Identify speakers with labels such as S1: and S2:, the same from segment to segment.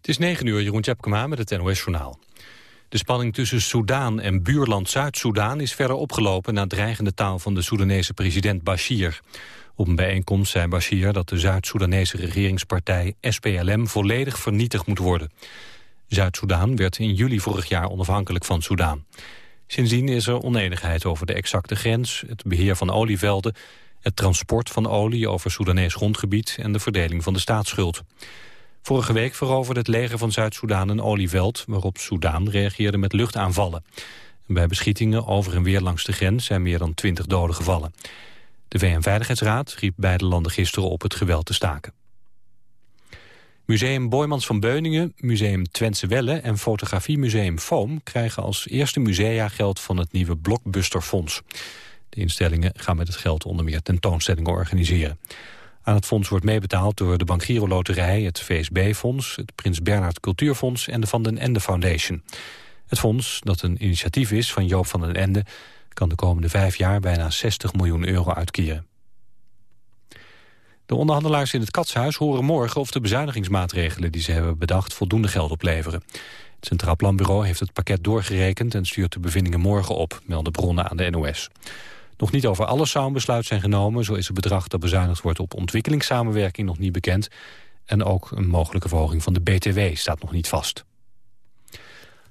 S1: Het is 9 uur, Jeroen Tjepkema met het NOS-journaal. De spanning tussen Soudaan en buurland Zuid-Soedan is verder opgelopen... na dreigende taal van de Soedanese president Bashir. Op een bijeenkomst zei Bashir dat de Zuid-Soedanese regeringspartij SPLM volledig vernietigd moet worden. Zuid-Soedan werd in juli vorig jaar onafhankelijk van Soedan. Sindsdien is er oneenigheid over de exacte grens, het beheer van olievelden... het transport van olie over Soedanees grondgebied en de verdeling van de staatsschuld. Vorige week veroverde het leger van Zuid-Soedan een olieveld... waarop Soedan reageerde met luchtaanvallen. bij beschietingen over en weer langs de grens zijn meer dan 20 doden gevallen. De VN-veiligheidsraad riep beide landen gisteren op het geweld te staken. Museum Boymans van Beuningen, Museum Twentse Welle en Fotografiemuseum Foam krijgen als eerste musea geld van het nieuwe Blockbuster-fonds. De instellingen gaan met het geld onder meer tentoonstellingen organiseren. Aan het fonds wordt meebetaald door de Bank Giro Loterij, het VSB-fonds, het Prins Bernhard Cultuurfonds en de Van den Ende Foundation. Het fonds, dat een initiatief is van Joop van den Ende, kan de komende vijf jaar bijna 60 miljoen euro uitkeren. De onderhandelaars in het Katshuis horen morgen of de bezuinigingsmaatregelen die ze hebben bedacht voldoende geld opleveren. Het Centraal Planbureau heeft het pakket doorgerekend en stuurt de bevindingen morgen op, melden bronnen aan de NOS. Nog niet over alles zou een besluit zijn genomen. Zo is het bedrag dat bezuinigd wordt op ontwikkelingssamenwerking nog niet bekend. En ook een mogelijke verhoging van de BTW staat nog niet vast.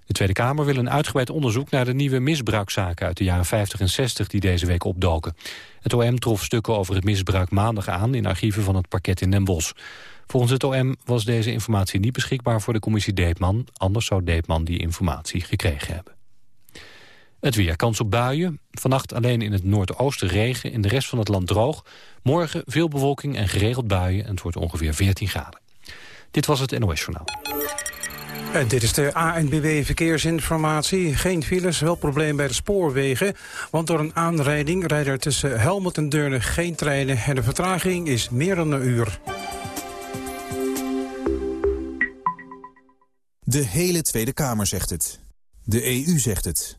S1: De Tweede Kamer wil een uitgebreid onderzoek naar de nieuwe misbruikzaken uit de jaren 50 en 60 die deze week opdoken. Het OM trof stukken over het misbruik maandag aan in archieven van het parket in Den Bosch. Volgens het OM was deze informatie niet beschikbaar voor de commissie Deepman, anders zou Deepman die informatie gekregen hebben. Het weer, kans op buien. Vannacht alleen in het noordoosten regen, in de rest van het land droog. Morgen veel bewolking en geregeld buien en het wordt ongeveer 14 graden. Dit was het NOS Journaal.
S2: En dit is de ANBW Verkeersinformatie. Geen files, wel probleem bij de spoorwegen. Want door een aanrijding rijden er tussen Helmond en Deurne geen treinen... en de vertraging is meer dan een uur.
S3: De hele Tweede Kamer zegt het. De EU zegt het.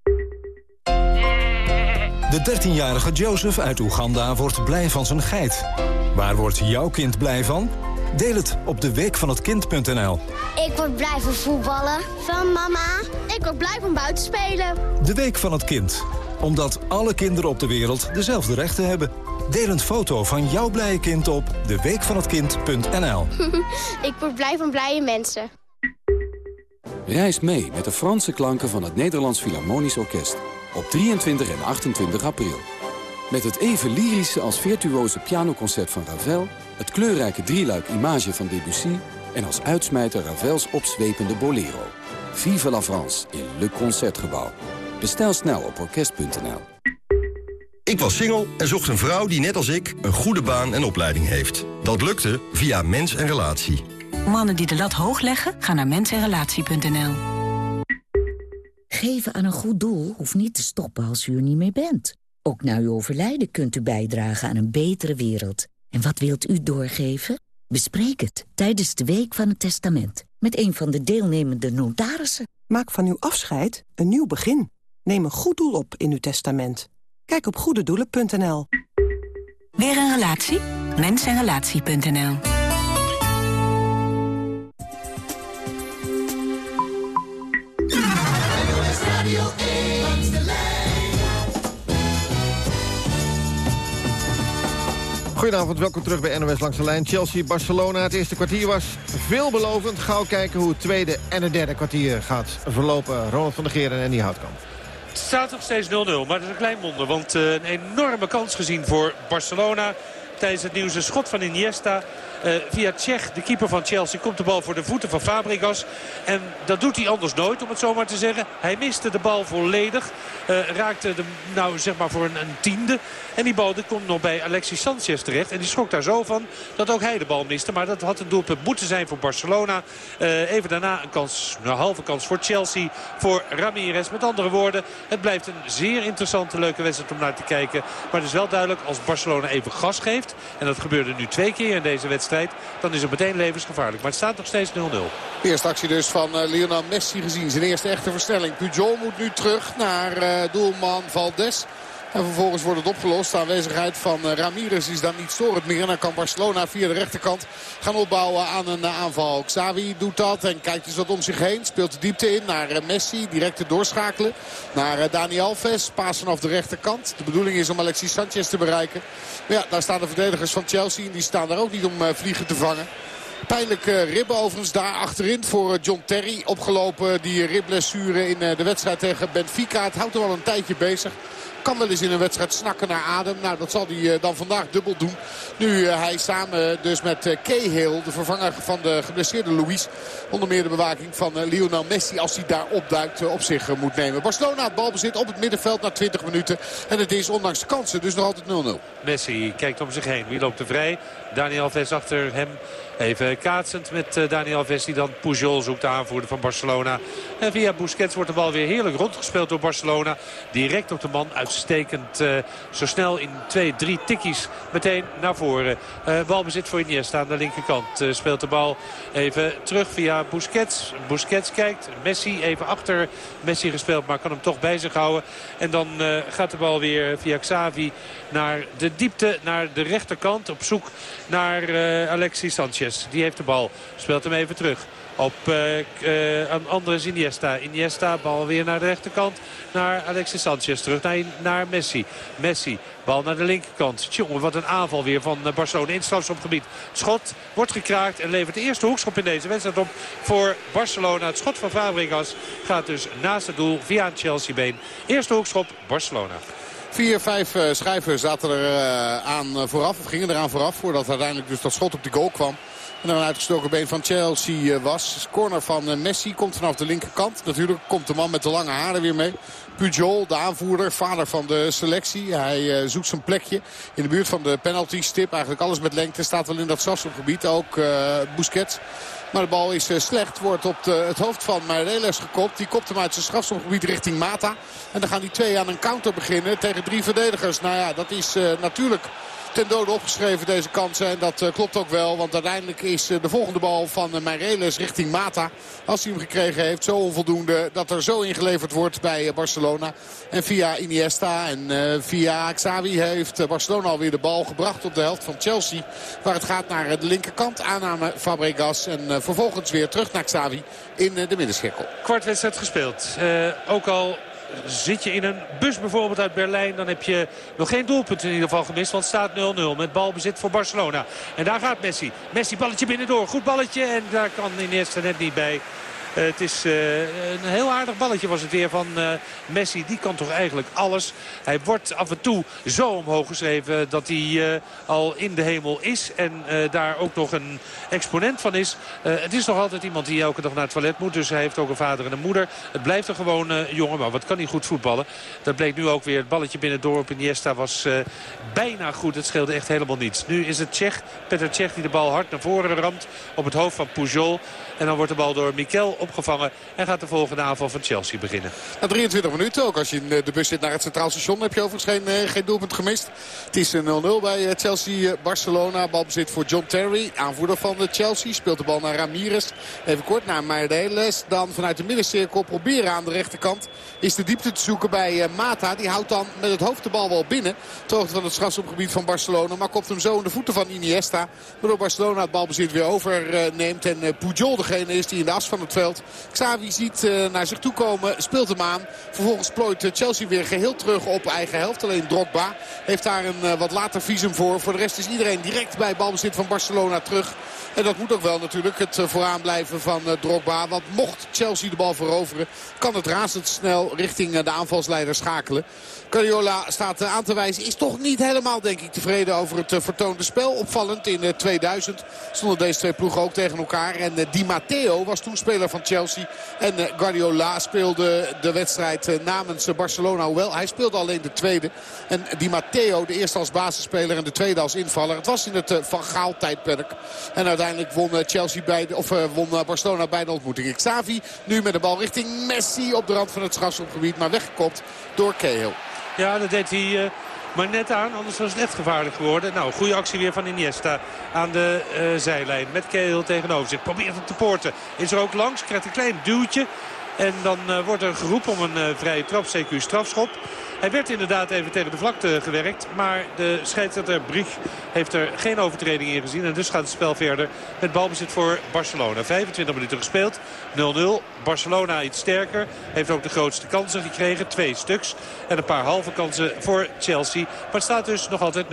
S4: De 13-jarige Joseph uit Oeganda wordt blij van zijn geit. Waar wordt jouw kind blij van? Deel het op de week van het kind.nl.
S5: Ik word blij van voetballen. Van mama. Ik word blij van buiten spelen.
S4: De week van het kind. Omdat alle kinderen op de wereld dezelfde rechten hebben. Deel een foto van jouw blije kind op deweekvanhetkind.nl.
S5: Ik word blij van blije mensen.
S6: Reis mee met de Franse klanken van het Nederlands Philharmonisch Orkest op 23 en 28 april. Met het even lyrische als virtuoze pianoconcert van Ravel... het kleurrijke drieluik Image van Debussy... en als uitsmijter Ravels opzwepende Bolero. Vive la France in Le Concertgebouw. Bestel snel op orkest.nl.
S7: Ik was single en zocht een vrouw die net als ik een goede baan en opleiding heeft. Dat lukte via Mens en Relatie.
S8: Mannen die de lat hoog leggen, gaan naar mensenrelatie.nl.
S9: Geven aan een goed doel hoeft niet te stoppen als u er niet meer bent. Ook na uw overlijden kunt u bijdragen aan een betere wereld. En wat wilt u doorgeven? Bespreek het tijdens de Week van het Testament... met een van de deelnemende notarissen.
S10: Maak van uw afscheid een nieuw begin. Neem een goed doel op in uw testament. Kijk op goededoelen.nl.
S8: Weer een relatie? Mensenrelatie.nl
S11: Goedenavond, welkom terug bij NOS Langs de Lijn. Chelsea-Barcelona, het eerste kwartier was veelbelovend. Gauw kijken hoe het tweede en het derde kwartier gaat verlopen. Ronald van der Geer en Andy Houtkamp.
S12: Het staat nog steeds 0-0, maar dat is een klein wonder. Want uh, een enorme kans gezien voor Barcelona tijdens het nieuwste schot van Iniesta. Via Tsjech, de keeper van Chelsea, komt de bal voor de voeten van Fabregas. En dat doet hij anders nooit, om het zo maar te zeggen. Hij miste de bal volledig. raakte de, nou zeg maar voor een, een tiende. En die bal die komt nog bij Alexis Sanchez terecht. En die schrok daar zo van dat ook hij de bal miste. Maar dat had een doelpunt moeten zijn voor Barcelona. Uh, even daarna een kans, een halve kans voor Chelsea. Voor Ramirez. Met andere woorden, het blijft een zeer interessante, leuke wedstrijd om naar te kijken. Maar het is wel duidelijk, als Barcelona even gas geeft. En dat gebeurde nu twee keer in deze wedstrijd. Dan is het meteen levensgevaarlijk. Maar het staat nog steeds 0-0.
S13: Eerste actie dus van uh, Lionel Messi gezien. Zijn eerste echte versnelling. Pujol moet nu terug naar uh, doelman Valdes. En vervolgens wordt het opgelost. De aanwezigheid van eh, Ramirez is dan niet storend meer. En dan kan Barcelona via de rechterkant gaan opbouwen aan een eh, aanval. Xavi doet dat en kijkt eens wat om zich heen. Speelt de diepte in naar eh, Messi. Direct te doorschakelen naar Dani Alves. Paas vanaf de rechterkant. De bedoeling is om Alexis Sanchez te bereiken. Maar ja, daar staan de verdedigers van Chelsea. En die staan daar ook niet om vliegen te vangen. Pijnlijke ribben overigens daar achterin voor John Terry. Opgelopen die ribblessure in de wedstrijd tegen Benfica. Het houdt er wel een tijdje bezig. Kan wel eens in een wedstrijd snakken naar adem. Nou, dat zal hij eh, dan vandaag dubbel doen. Nu eh, hij samen dus met eh, Cahill, de vervanger van de geblesseerde Luis... onder meer de bewaking van Lionel Messi, als hij daar opduikt, op zich moet nemen. Barcelona het balbezit op het middenveld na 20 minuten. En het is ondanks de kansen dus nog altijd 0-0.
S12: Messi kijkt om zich heen. Wie loopt er vrij? Daniel Ves achter hem. Even kaatsend met eh, Daniel Alves die dan Pujol zoekt de aanvoerder van Barcelona. En via Busquets wordt de bal weer heerlijk rondgespeeld door Barcelona. Direct op de man uitstekend. Uh, zo snel in twee, drie tikkies meteen naar voren. Uh, balbezit voor Iniesta aan de linkerkant. Speelt de bal even terug via Busquets. Busquets kijkt. Messi even achter Messi gespeeld maar kan hem toch bij zich houden. En dan gaat de bal weer via Xavi naar de diepte, naar de rechterkant. Op zoek naar Alexis Sanchez. Die heeft de bal. Speelt hem even terug. Op uh, uh, Andres Iniesta. Iniesta, bal weer naar de rechterkant. Naar Alexis Sanchez. Terug naar, naar Messi. Messi, bal naar de linkerkant. Tjonge, wat een aanval weer van eh, Barcelona in gebied. Schot wordt gekraakt en levert de eerste hoekschop in deze wedstrijd op voor Barcelona. Het schot van Fabregas gaat dus naast het doel via een Chelsea-been. Eerste hoekschop Barcelona.
S13: Vier, vijf schijven zaten er aan vooraf, of gingen eraan vooraf... voordat uiteindelijk dus dat schot op de goal kwam. En dan een uitgestoken been van Chelsea eh, was. Corner van eh, Messi komt vanaf de linkerkant. Natuurlijk komt de man met de lange haren weer mee. Pujol, de aanvoerder, vader van de selectie. Hij uh, zoekt zijn plekje in de buurt van de penalty stip. Eigenlijk alles met lengte staat wel in dat strafschopgebied. Ook uh, Busquets. Maar de bal is slecht. Wordt op het hoofd van Meireles gekopt. Die kopt hem uit zijn strafschopgebied richting Mata. En dan gaan die twee aan een counter beginnen tegen drie verdedigers. Nou ja, dat is natuurlijk ten dode opgeschreven deze kansen. En dat eh, klopt ook wel. Want uiteindelijk is eh, de volgende bal van uh, richting Mata. Als hij hem gekregen heeft. Zo onvoldoende dat er zo ingeleverd wordt bij Barcelona. En via Iniesta en via Xavi heeft Barcelona alweer de bal gebracht op de helft van Chelsea. Waar het gaat naar de linkerkant. Aanname Fabregas. En vervolgens weer terug naar Xavi in de middenschikkel.
S12: Kwartwedstrijd gespeeld. ook al zit je in een bus bijvoorbeeld uit Berlijn... dan heb je nog geen doelpunt in ieder geval gemist. Want het staat 0-0 met balbezit voor Barcelona. En daar gaat Messi. Messi balletje binnendoor. Goed balletje. En daar kan Iniesta net niet bij. Eh, het is uh, een heel aardig balletje was het weer van uh, Messi. Die kan toch eigenlijk alles. Hij wordt af en toe zo omhoog geschreven dat hij al in de hemel is. En daar ook nog een exponent van is. het is nog altijd iemand die elke dag naar het toilet moet. Dus hij heeft ook een vader en een moeder. Het blijft er gewoon jongen. Maar wat kan hij goed voetballen. Dat bleek nu ook weer. Het balletje binnendoor op Iniesta was bijna goed. Het scheelde echt helemaal niets. Nu is het Tsjech, Petr Tsjech die de bal hard naar voren ramt. Op het hoofd van Pujol. En dan wordt de bal door Mikel opgevangen. En gaat de volgende aanval van Chelsea beginnen.
S13: Na 23 minuten ook. Als je in de bus zit naar het Centraal Station heb je overigens geen, eh, geen doelpunt gemist. Het is 0-0 eh, bij eh, Chelsea-Barcelona. Balbezit voor John Terry, aanvoerder van Chelsea. Speelt de bal naar Ramirez. Even kort naar Maardeles. Dan vanuit de middencirkel proberen aan de rechterkant. Is de diepte te zoeken bij Mata. Die houdt dan met het hoofd de bal wel binnen. Ter van het strafschopgebied van Barcelona. Maar kopt hem zo in de voeten van Iniesta. Waardoor Barcelona het balbezit weer overneemt. En Pujol is die in de as van het veld. Xavi ziet naar zich toe komen, speelt hem aan. Vervolgens plooit Chelsea weer geheel terug op eigen helft. Alleen Drogba heeft daar een wat later visum voor. Voor de rest is iedereen direct bij balbezit van Barcelona terug. En dat moet ook wel natuurlijk het vooraan blijven van Drogba. Want mocht Chelsea de bal veroveren, kan het razendsnel richting de aanvalsleider schakelen. Cariola staat aan te wijzen. Is toch niet helemaal, denk ik, tevreden over het vertoonde spel. Opvallend in 2000 stonden deze twee ploegen ook tegen elkaar. En Di Matteo was toen speler van Chelsea. En Guardiola speelde de wedstrijd namens Barcelona. Hoewel, hij speelde alleen de tweede. En Di Matteo, de eerste als basisspeler en de tweede als invaller. Het was in het Van Gaal tijdperk. En uiteindelijk won, Chelsea bij of, won Barcelona bij de ontmoeting. Xavi nu met de bal richting Messi op de rand van het strafschopgebied. Maar weggekopt door Cahill.
S12: Ja, dat deed hij... maar net aan, anders was het echt gevaarlijk geworden. Nou, goede actie weer van Iniesta aan de uh, zijlijn. Met Cahill tegenover zich. Probeert hem te poorten. Is er ook langs, krijgt een klein duwtje. En dan uh, wordt er geroepen om een vrije trap, CQ strafschop. Hij werd inderdaad even tegen de vlakte gewerkt. Maar de scheidsrechter Brieg heeft er geen overtreding in gezien. En dus gaat het spel verder met balbezit voor Barcelona. 25 minuten gespeeld. 0-0. Barcelona iets sterker. Heeft ook de grootste kansen gekregen. Twee stuks. En een paar halve kansen voor Chelsea. Maar het staat dus nog altijd 0-0.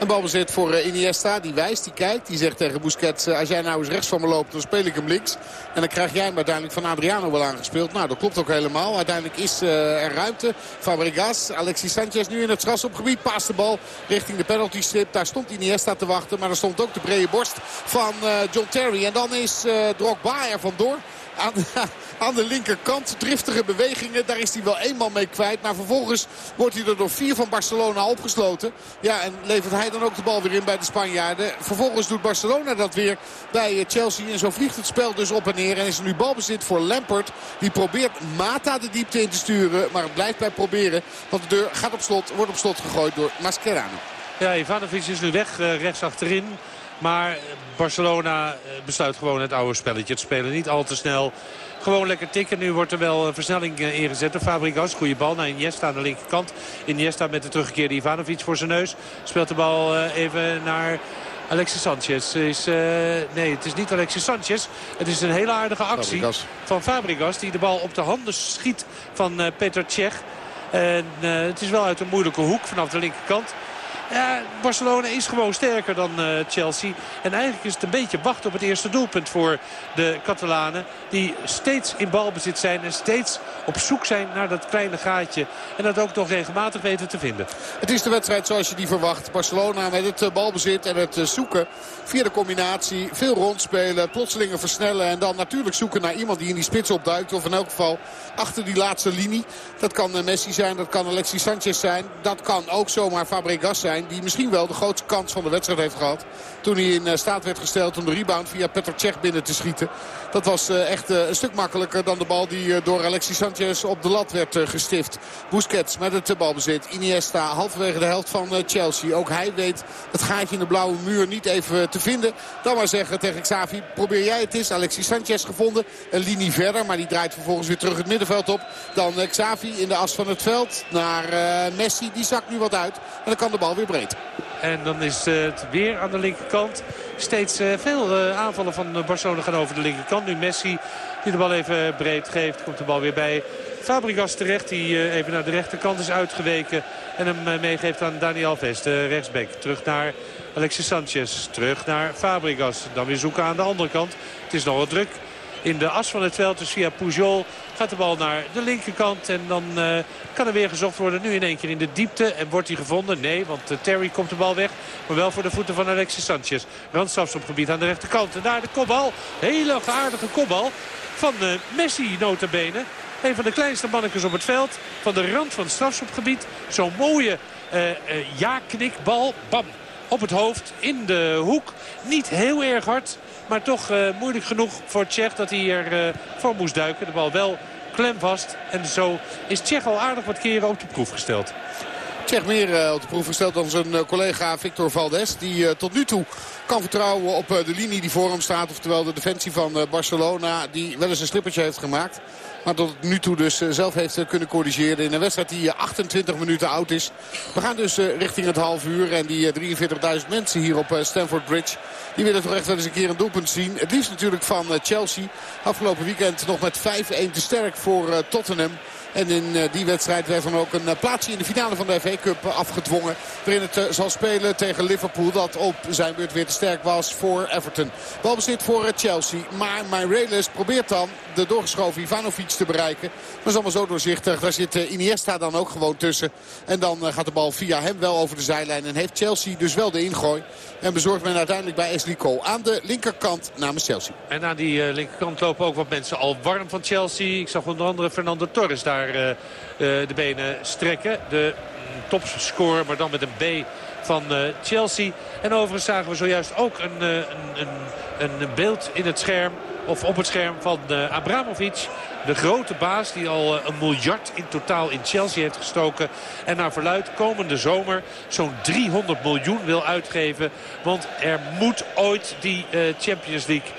S13: Een balbezit voor Iniesta. Die wijst, die kijkt. Die zegt tegen Busquets, als jij nou eens rechts van me loopt, dan speel ik hem links. En dan krijg jij hem uiteindelijk van Adriano wel aangespeeld. Nou, dat klopt ook helemaal. Uiteindelijk is er ruimte. Fabregas, Alexis Sanchez nu in het strafschopgebied. Paast de bal richting de penalty strip. Daar stond Iniesta te wachten. Maar er stond ook de brede borst van John Terry. En dan is Drogba er vandoor aan, aan de linkerkant. Driftige bewegingen, daar is hij wel eenmaal mee kwijt. Maar vervolgens wordt hij er door vier van Barcelona opgesloten. Ja, en levert hij dan ook de bal weer in bij de Spanjaarden. Vervolgens doet Barcelona dat weer bij Chelsea. En zo vliegt het spel dus op en neer. En is er nu balbezit voor Lampert. Die probeert Mata de diepte in te sturen. Maar het blijft bij proberen. Want de deur gaat op slot, wordt op slot gegooid door Mascherano.
S12: Ja, Ivanovic is nu weg, rechts achterin. Maar Barcelona besluit gewoon het oude spelletje te spelen. Niet al te snel. Gewoon lekker tikken. Nu wordt er wel een versnelling ingezet. De Fabregas, goede bal naar Iniesta aan de linkerkant. Iniesta met de teruggekeerde Ivanovic voor zijn neus. Speelt de bal even naar Alexis Sanchez. Is, uh, nee, het is niet Alexis Sanchez. Het is een hele aardige actie
S13: Fabregas.
S12: van Fabregas. Die de bal op de handen schiet van uh, Peter Cech. En uh, het is wel uit een moeilijke hoek vanaf de linkerkant. Ja, Barcelona is gewoon sterker dan uh, Chelsea. En eigenlijk is het een beetje wachten op het eerste doelpunt voor de Catalanen. Die steeds in balbezit zijn en steeds op zoek zijn naar dat kleine gaatje. En dat ook nog regelmatig weten te vinden.
S13: Het is de wedstrijd zoals je die verwacht. Barcelona met het uh, balbezit en het uh, zoeken via de combinatie. Veel rondspelen, plotselingen versnellen. En dan natuurlijk zoeken naar iemand die in die spits opduikt. Of in elk geval achter die laatste linie. Dat kan Messi zijn, dat kan Alexis Sanchez zijn. Dat kan ook zomaar Fabregas zijn. Die misschien wel de grootste kans van de wedstrijd heeft gehad. Toen hij in staat werd gesteld om de rebound via Petr Cech binnen te schieten. Dat was echt een stuk makkelijker dan de bal die door Alexis Sanchez op de lat werd gestift. Busquets met het balbezit. Iniesta halverwege de helft van Chelsea. Ook hij weet het gaatje in de blauwe muur niet even te vinden. Dan maar zeggen tegen Xavi, probeer jij het eens. Alexis Sanchez gevonden. Een linie verder, maar die draait vervolgens weer terug het middenveld op. Dan Xavi in de as van het veld naar Messi. Die zakt nu wat uit. En dan kan de bal weer breed.
S12: En dan is het weer aan de linkerkant. Steeds veel aanvallen van Barcelona gaan over de linkerkant. Nu Messi die de bal even breed geeft. Komt de bal weer bij Fabregas terecht. Die even naar de rechterkant is uitgeweken. En hem meegeeft aan Dani Alves, de rechtsback. Terug naar Alexis Sanchez. Terug naar Fabregas. Dan weer zoeken aan de andere kant. Het is nog wat druk in de as van het veld. Dus via Pujol gaat de bal naar de linkerkant. En dan uh, kan er weer gezocht worden. Nu in één keer in de diepte. En wordt hij gevonden? Nee, want uh, Terry komt de bal weg. Maar wel voor de voeten van Alexis Sanchez. Randstrafs op gebied aan de rechterkant. En daar de kopbal. Hele aardige kopbal van uh, Messi notabene. Een van de kleinste mannetjes op het veld. Van de rand van het strafschopgebied. Zo'n mooie ja-knikbal. Bam. Op het hoofd. In de hoek. Niet heel erg hard. Maar toch uh, moeilijk genoeg voor Tsjech dat hij er uh, voor moest duiken. De bal wel klemvast. En zo is Tsjech al aardig wat keren op de proef gesteld.
S13: Tsjech meer op de proef gesteld dan zijn collega Victor Valdes. Die tot nu toe kan vertrouwen op de linie die voor hem staat. Oftewel de defensie van Barcelona die wel eens een slippertje heeft gemaakt. Maar tot nu toe dus zelf heeft kunnen corrigeren in een wedstrijd die 28 minuten oud is. We gaan dus richting het half uur. En die 43.000 mensen hier op Stamford Bridge die willen toch echt wel eens een keer een doelpunt zien. Het liefst natuurlijk van Chelsea. Afgelopen weekend nog met 5-1 te sterk voor Tottenham. En in eh, die wedstrijd werd dan ook een eh, plaatsje in de finale van de FA Cup eh, afgedwongen. Waarin het zal spelen tegen Liverpool. Dat op zijn beurt weer te sterk was voor Everton. Balbezit voor Chelsea. Maar Myreles probeert dan de doorgeschoven Ivanovic te bereiken. Maar is allemaal zo doorzichtig. Daar zit Iniesta dan ook gewoon tussen. En dan gaat de bal via hem wel over de zijlijn. En heeft Chelsea dus wel de ingooi. En bezorgt men uiteindelijk bij Ashley Cole aan de linkerkant namens Chelsea.
S14: En aan die linkerkant lopen ook wat mensen al warm van Chelsea. Ik zag onder andere Fernando Torres daar uh, uh, de benen strekken. De mm, topscorer, maar dan met een B van Chelsea. En overigens zagen we zojuist ook een, een, een, een beeld in het scherm of op het scherm van uh, Abramovic. De grote baas die al uh, een miljard in totaal in Chelsea heeft gestoken. En naar verluid komende zomer zo'n 300 miljoen wil uitgeven. Want er moet ooit die uh, Champions League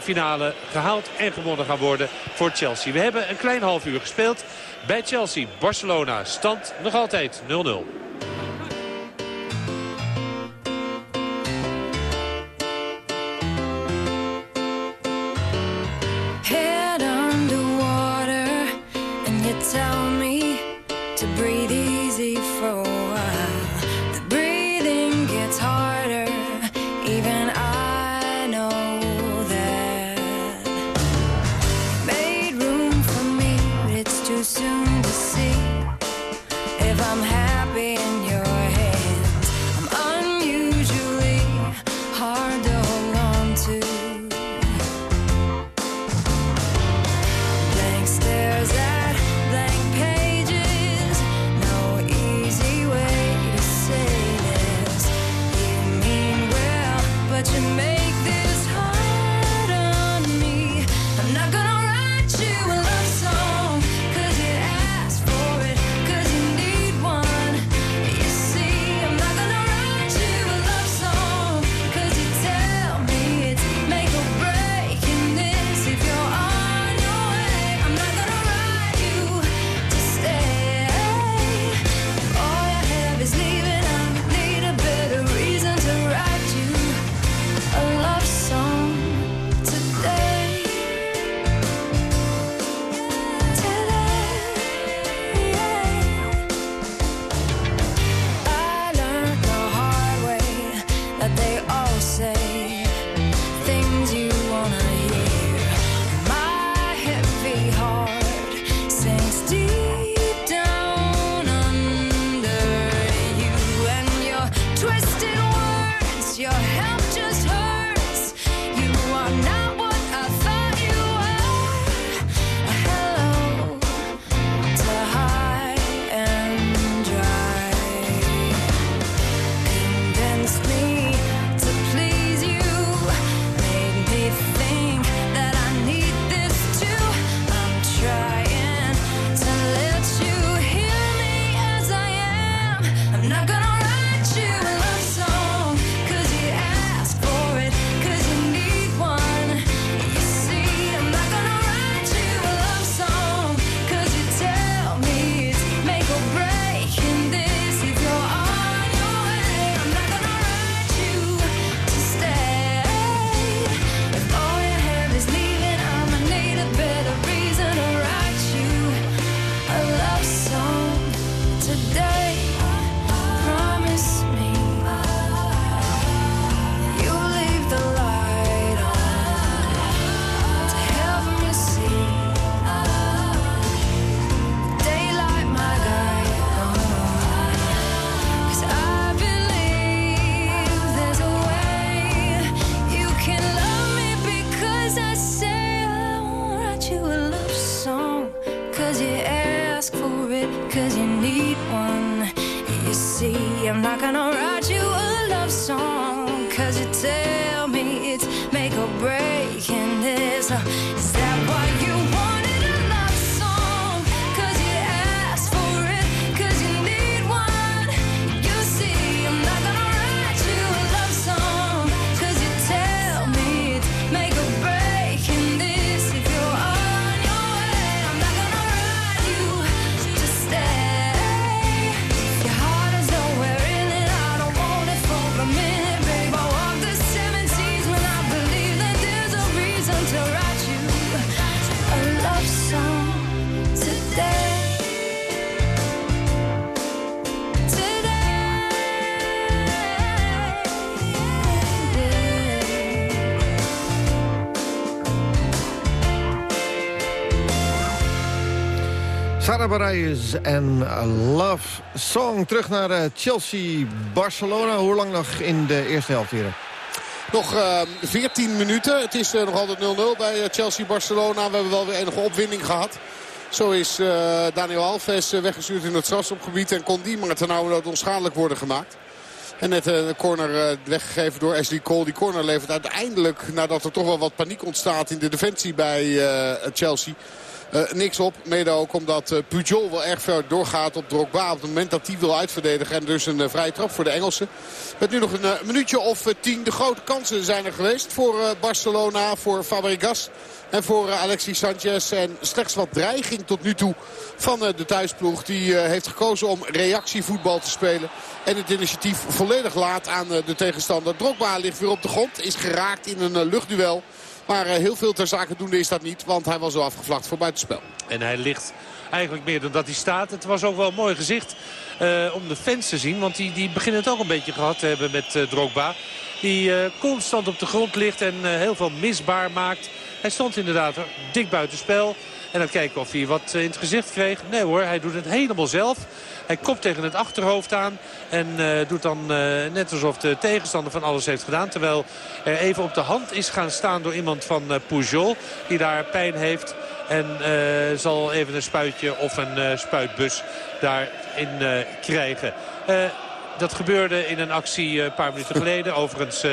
S14: finale gehaald en gewonnen gaan worden voor Chelsea. We hebben een klein half uur gespeeld bij Chelsea. Barcelona stand nog altijd 0-0.
S11: Sarah Bareilles en Love Song. Terug naar uh, Chelsea-Barcelona. Hoe lang nog in de eerste helft hier?
S13: Nog uh, 14 minuten. Het is uh, nog altijd 0-0 bij Chelsea-Barcelona. We hebben wel weer enige opwinding gehad. Zo is Daniel Alves weggestuurd in het strafschopgebied. En kon die maar ten nauwe onschadelijk worden gemaakt. En net een corner weggegeven door Ashley Cole. Die corner levert uiteindelijk, nadat er toch wel wat paniek ontstaat in de defensie bij Chelsea... Uh, niks op. Mede ook omdat uh, Pujol wel erg ver doorgaat op Drogba. Op het moment dat hij wil uitverdedigen. En dus een uh, vrije trap voor de Engelsen. Met nu nog een minuutje of tien. De grote kansen zijn er geweest voor Barcelona. Voor Fabregas. En voor Alexis Sanchez. En slechts wat dreiging tot nu toe van de thuisploeg. Die heeft gekozen om reactievoetbal te spelen. En het initiatief volledig laat aan de tegenstander. Drogba ligt weer op de grond. Is geraakt in een luchtduel. Maar heel veel ter zake doende is dat niet. Want hij was al afgevlacht voor buitenspel.
S12: En hij ligt eigenlijk meer dan dat hij staat. Het was ook wel een mooi gezicht uh, om de fans te zien. Want die, die beginnen het ook een beetje gehad te hebben met uh, Drogba. Die uh, constant op de grond ligt en heel veel misbaar maakt. Hij stond inderdaad dik buitenspel. En dan kijken of hij wat in het gezicht kreeg. Nee hoor, hij doet het helemaal zelf. Hij kopt tegen het achterhoofd aan. En doet dan net alsof de tegenstander van alles heeft gedaan. Terwijl er even op de hand is gaan staan door iemand van uh, Pujol. Die daar pijn heeft. En zal even een spuitje of een spuitbus daarin krijgen. Dat gebeurde in een actie een paar minuten geleden. Overigens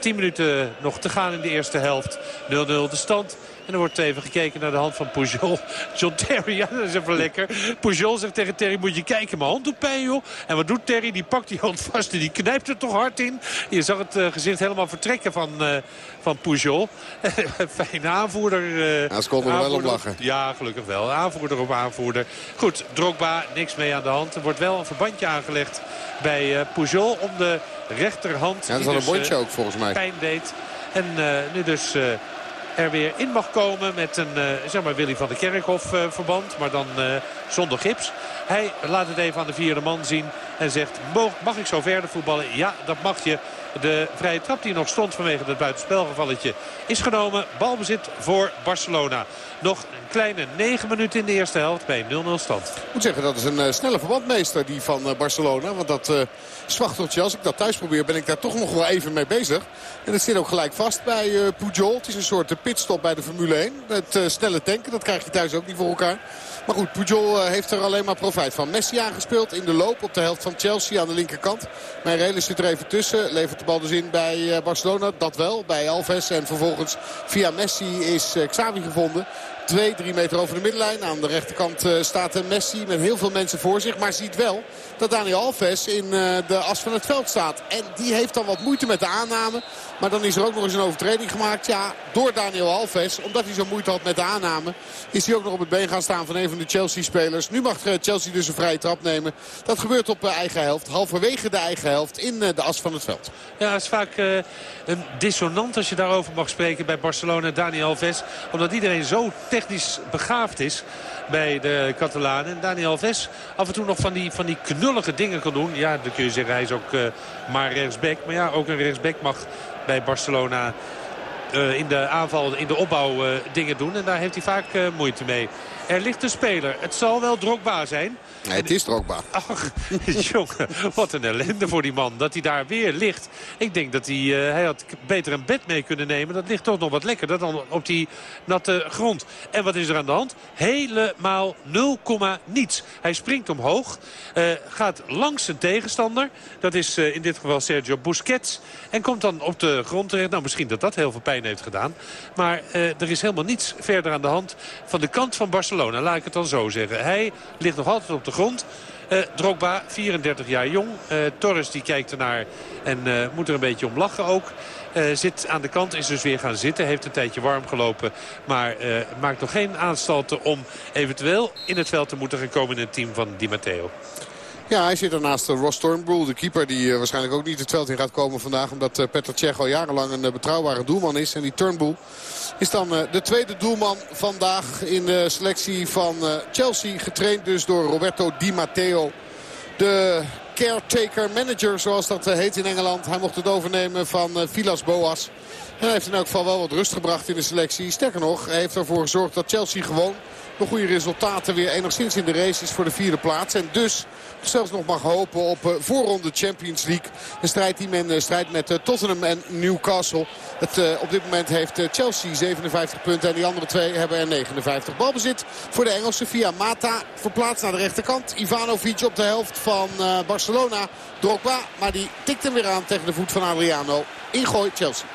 S12: 10 minuten nog te gaan in de eerste helft. 0-0 de stand. En er wordt even gekeken naar de hand van Pujol. John Terry, ja, dat is even lekker. Pujol zegt tegen Terry, moet je kijken, mijn hand doet pijn, joh. En wat doet Terry? Die pakt die hand vast en die knijpt er toch hard in. Je zag het uh, gezicht helemaal vertrekken van, uh, van Pujol. Fijne aanvoerder. Uh,
S13: ja, ze konden er wel op lachen.
S12: Ja, gelukkig wel. Aanvoerder op aanvoerder. Goed, Drogba, niks mee aan de hand. Er wordt wel een verbandje aangelegd bij Pujol om de rechterhand.
S13: Ja, dat is een dus, bondje ook volgens mij.
S12: Pijn deed. En nu dus er weer in mag komen met een uh, zeg maar Willy van der Kerkhof uh, verband. Maar dan uh, zonder gips. Hij laat het even aan de vierde man zien. En zegt mag, ik zo verder voetballen? Ja dat mag je. De vrije trap die nog stond vanwege het buitenspelgevalletje is genomen. Balbezit voor Barcelona. Nog een kleine 9 minuten in de eerste helft bij 0-0 stand. Ik
S13: moet zeggen dat is een uh, snelle verbandmeester die van uh, Barcelona. Want dat uh, zwachteltje, als ik dat thuis probeer ben ik daar toch nog wel even mee bezig. En het zit ook gelijk vast bij Pujol. Het is een soort pitstop bij de Formule 1. Het snelle tanken, dat krijg je thuis ook niet voor elkaar. Maar goed, Pujol heeft er alleen maar profijt van. Messi aangespeeld in de loop op de helft van Chelsea aan de linkerkant. Meireles zit er even tussen. Levert de bal dus in bij Barcelona. Dat wel, bij Alves. En vervolgens via Messi is Xavi gevonden. Twee, drie meter over de middenlijn. Aan de rechterkant uh, staat Messi met heel veel mensen voor zich. Maar ziet wel dat Daniel Alves in uh, de as van het veld staat. En die heeft dan wat moeite met de aanname. Maar dan is er ook nog eens een overtreding gemaakt. Ja, door Daniel Alves. Omdat hij zo moeite had met de aanname. Is hij ook nog op het been gaan staan van een van de Chelsea-spelers. Nu mag uh, Chelsea dus een vrije trap nemen. Dat gebeurt op eigen helft. Halverwege de eigen helft in de as van het veld.
S12: Ja, het is vaak een dissonant als je daarover mag spreken bij Barcelona. Daniel Alves. Omdat iedereen zo technisch begaafd is bij de Catalanen. En Daniel Alves af en toe nog van die, van die knullige dingen kan doen. Ja, dan kun je zeggen hij is ook uh, maar rechtsback. Maar ja, ook een rechtsback mag bij Barcelona uh, in de aanval, in de opbouw uh, dingen doen. En daar heeft hij vaak moeite mee. Er ligt een speler. Het zal wel Drogba zijn.
S13: Het is Drogba.
S12: Ach, jongen, wat een ellende voor die man. Dat hij daar weer ligt. Ik denk dat hij, uh, hij had beter een bed mee kunnen nemen. Dat ligt toch nog wat lekkerder dan op die natte grond. En wat is er aan de hand? Helemaal 0, niets. Hij springt omhoog. Uh, gaat langs zijn tegenstander. Dat is uh, in dit geval Sergio Busquets. En komt dan op de grond terecht. Nou, misschien dat dat heel veel pijn heeft gedaan. Maar er is helemaal niets verder aan de hand van de kant van Barcelona. Laat ik het dan zo zeggen. Hij ligt nog altijd op de grond. Uh, Drogba, 34 jaar jong. Uh, Torres die kijkt ernaar en uh, moet er een beetje om lachen ook. zit aan de kant, is dus weer gaan zitten. Heeft een tijdje warm gelopen. Maar maakt nog geen aanstalten om eventueel in het veld te moeten gaan komen in het team van Di Matteo.
S13: Ja, hij zit er naast Ross Turnbull, de keeper die waarschijnlijk ook niet het veld in gaat komen vandaag. Omdat Petr Cech al jarenlang een betrouwbare doelman is. En die Turnbull is dan de tweede doelman vandaag in de selectie van Chelsea. Getraind dus door Roberto Di Matteo. De caretaker manager, zoals dat heet in Engeland. Hij mocht het overnemen van Vilas Boas. En hij heeft in elk geval wel wat rust gebracht in de selectie. Sterker nog, hij heeft ervoor gezorgd dat Chelsea gewoon nog goede resultaten weer enigszins in de race is voor de vierde plaats. En dus zelfs nog mag hopen op uh, voorronde Champions League. Een strijd die men strijdt met uh, Tottenham en Newcastle. Het, op dit moment heeft Chelsea 57 punten en die andere twee hebben er 59. Balbezit voor de Engelsen via Mata. Verplaatst naar de rechterkant. Ivanovic op de helft van Barcelona. Drogba, maar die tikt hem weer aan tegen de voet van Adriano. Ingooi Chelsea.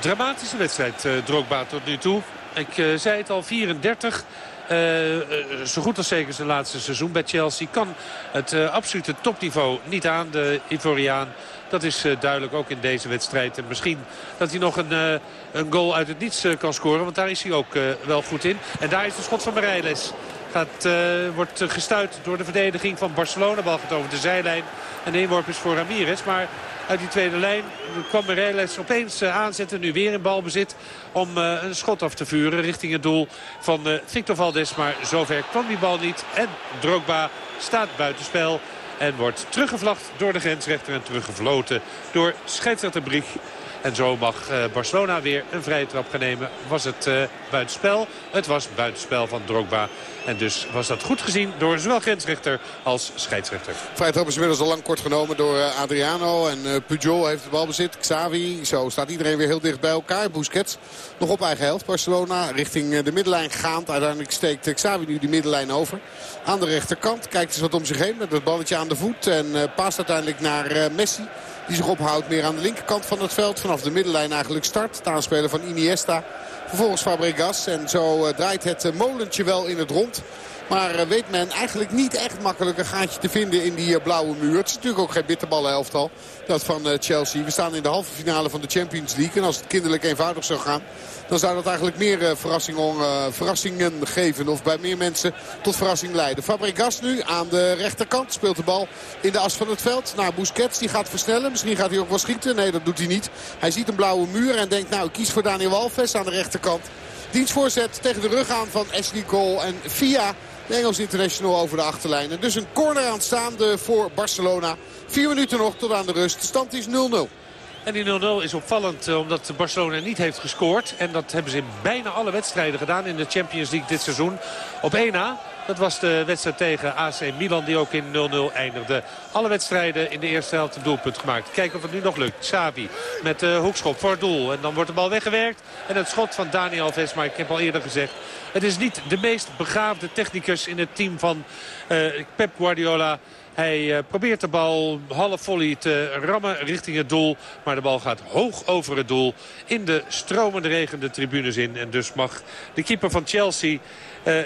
S12: Dramatische wedstrijd, Drogba tot nu toe. Ik zei het al, 34 uh, zo goed als zeker zijn laatste seizoen bij Chelsea. Kan het uh, absolute topniveau niet aan, de Ivoriaan. Dat is duidelijk ook in deze wedstrijd. En misschien dat hij nog een, een goal uit het niets kan scoren. Want daar is hij ook wel goed in. En daar is de schot van Marijles. Gaat, wordt gestuurd door de verdediging van Barcelona. Bal gaat over de zijlijn. En inworp is voor Ramirez. Maar uit die tweede lijn kwam Mireles opeens eh, aanzetten. Nu weer in balbezit om eh, een schot af te vuren richting het doel van eh, Victor Valdes. Maar zover kwam die bal niet. En Drogba staat buitenspel. En wordt teruggevlacht door de grensrechter en teruggefloten door scheidsrechter Brieg. En zo mag Barcelona weer een vrije trap gaan nemen. Was het buitenspel? Het was buitenspel van Drogba. En dus was dat goed gezien door zowel grensrechter als scheidsrechter.
S13: Vrije trap is inmiddels al lang kort genomen door eh, Adriano. En Pujol heeft de bal bezit. Xavi, zo staat iedereen weer heel dicht bij elkaar. Busquets nog op eigen helft. Barcelona richting eh, de middenlijn gaand. Uiteindelijk steekt Xavi nu die middenlijn over. Aan de rechterkant kijkt eens wat om zich heen met het balletje aan de voet. En paast uiteindelijk naar Messi. Die zich ophoudt meer aan de linkerkant van het veld. Vanaf de middenlijn eigenlijk start. Het aanspelen van Iniesta. Vervolgens Fabregas. En zo eh, draait het eh, molentje wel in het rond. Maar eh, weet men eigenlijk niet echt makkelijk een gaatje te vinden in die blauwe muur. Het is natuurlijk ook geen bitterballenelftal. Dat van Chelsea. We staan in de halve finale van de Champions League. En als het kinderlijk eenvoudig zou gaan dan zou dat eigenlijk meer verrassing, uh, verrassingen geven. Of bij meer mensen tot verrassing leiden. Fabregas nu aan de rechterkant. Speelt de bal in de as van het veld. Naar Busquets. Die gaat versnellen. Misschien gaat hij ook wel schieten. Nee, dat doet hij niet. Hij ziet een blauwe muur en denkt nou ik kies voor Daniel Alves aan de rechterkant. Dienstvoorzet tegen de rug aan van Ashley Cole. En via de Engels International over de achterlijn. En dus een corner aanstaande voor Barcelona. Vier minuten nog tot aan de rust. De stand is 0-0.
S12: En die 0-0 is opvallend eh, omdat Barcelona niet heeft gescoord. En dat hebben ze in bijna alle wedstrijden gedaan in de Champions League dit seizoen. Op 1 na. Dat was de wedstrijd tegen AC Milan die ook in 0-0 eindigde. Alle wedstrijden in de eerste helft een doelpunt gemaakt. Kijken of het nu nog lukt. Xavi met de hoekschop voor het doel. En dan wordt de bal weggewerkt. En het schot van Daniel Alves. Maar ik heb al eerder gezegd. Het is niet de meest begaafde technicus in het team van uh, Pep Guardiola. Hij uh, probeert de bal half volley te rammen richting het doel. Maar de bal gaat hoog over het doel. In de stromende regen de tribunes in. En dus mag de keeper van Chelsea... Uh,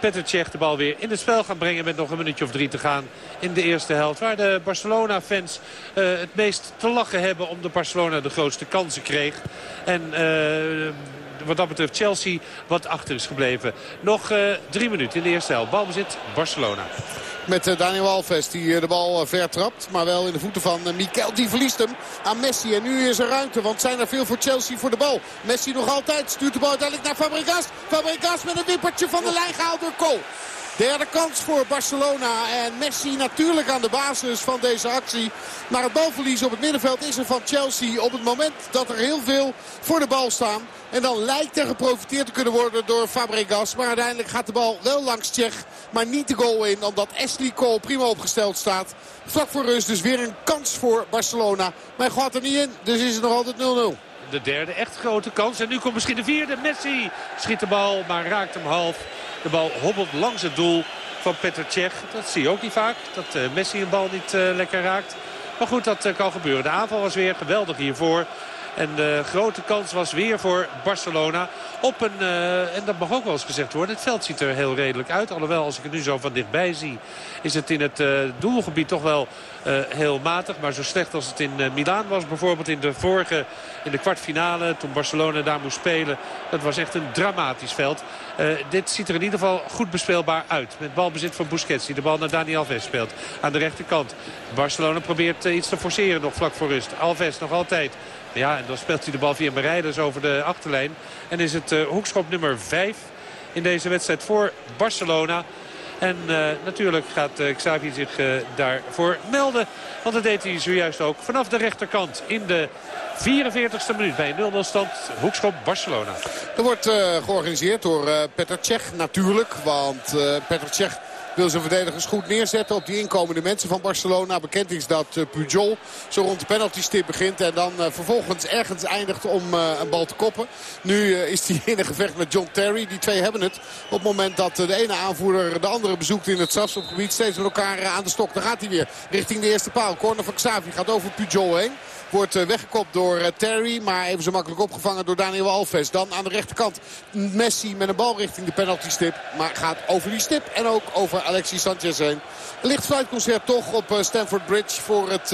S12: Petr Cech de bal weer in het spel gaan brengen met nog een minuutje of drie te gaan in de eerste helft. Waar de Barcelona-fans uh, het meest te lachen hebben omdat Barcelona de grootste kansen kreeg. En uh, wat dat betreft Chelsea wat achter is gebleven. Nog uh, drie minuten in de eerste helft. Balbezit Barcelona
S13: met eh, Daniel Alves die eh, de bal eh, vertrapt. Maar wel in de voeten van Mikel. Die verliest hem aan Messi. En nu is er ruimte. Want zijn er veel voor Chelsea voor de bal. Messi nog altijd. Stuurt de bal uiteindelijk naar Fabregas. Fabregas met een wippertje van de lijn gehaald door Kool. Derde kans voor Barcelona. En Messi natuurlijk aan de basis van deze actie. Maar het balverlies op het middenveld is er van Chelsea. Op het moment dat er heel veel voor de bal staan. En dan lijkt er geprofiteerd te kunnen worden door Fabregas. Maar uiteindelijk gaat de bal wel langs Tsjech. Maar niet de goal in. Omdat Ashley Cole prima opgesteld staat. Vlak voor rust dus weer een kans voor Barcelona. Maar hij gaat er niet in. Dus is het nog altijd 0-0
S12: de derde echt grote kans. En nu komt misschien de vierde. Messi schiet de bal, maar raakt hem half. De bal hobbelt langs het doel van Petr Cech. Dat zie je ook niet vaak. Dat uh, Messi een bal niet uh, lekker raakt. Maar goed, dat uh, kan gebeuren. De aanval was weer geweldig hiervoor. En de grote kans was weer voor Barcelona. Op een, uh, en dat mag ook wel eens gezegd worden, het veld ziet er heel redelijk uit. Alhoewel, als ik het nu zo van dichtbij zie, is het in het uh, doelgebied toch wel uh, heel matig. Maar zo slecht als het in Milaan was. Bijvoorbeeld in de vorige, in de kwartfinale, toen Barcelona daar moest spelen. Dat was echt een dramatisch veld. dit ziet er in ieder geval goed bespeelbaar uit. Met balbezit van Busquets die de bal naar Dani Alves speelt. Aan de rechterkant. Barcelona probeert iets te forceren nog vlak voor rust. Alves nog altijd. Ja, en dan speelt hij de bal via Marijdes over de achterlijn. En is het hoekschop nummer 5 in deze wedstrijd voor Barcelona. En uh, natuurlijk gaat uh, Xavi zich daarvoor melden. Want dat deed hij zojuist ook vanaf de rechterkant in de 44ste minuut bij een 0-0 stand. Hoekschop Barcelona.
S13: Er wordt georganiseerd door Petr Cech natuurlijk. Want Petr Cech wil zijn verdedigers goed neerzetten op die inkomende mensen van Barcelona. Bekend is dat uh, Pujol zo rond de penaltystip begint. En dan uh, vervolgens ergens eindigt om uh, een bal te koppen. Nu is hij in een gevecht met John Terry. Die twee hebben het op het moment dat de ene aanvoerder de andere bezoekt in het strafstopgebied. Steeds met elkaar aan de stok. Dan gaat hij weer richting de eerste paal. Corner van Xavi gaat over Pujol heen. Wordt eh, weggekopt door eh, Terry. Maar even zo makkelijk opgevangen door Daniel Alves. Dan aan de rechterkant Messi met een bal richting de penaltystip. Maar gaat over die stip en ook over Alexis Sanchez heen. Licht fluitconcert toch op eh, Stamford Bridge voor het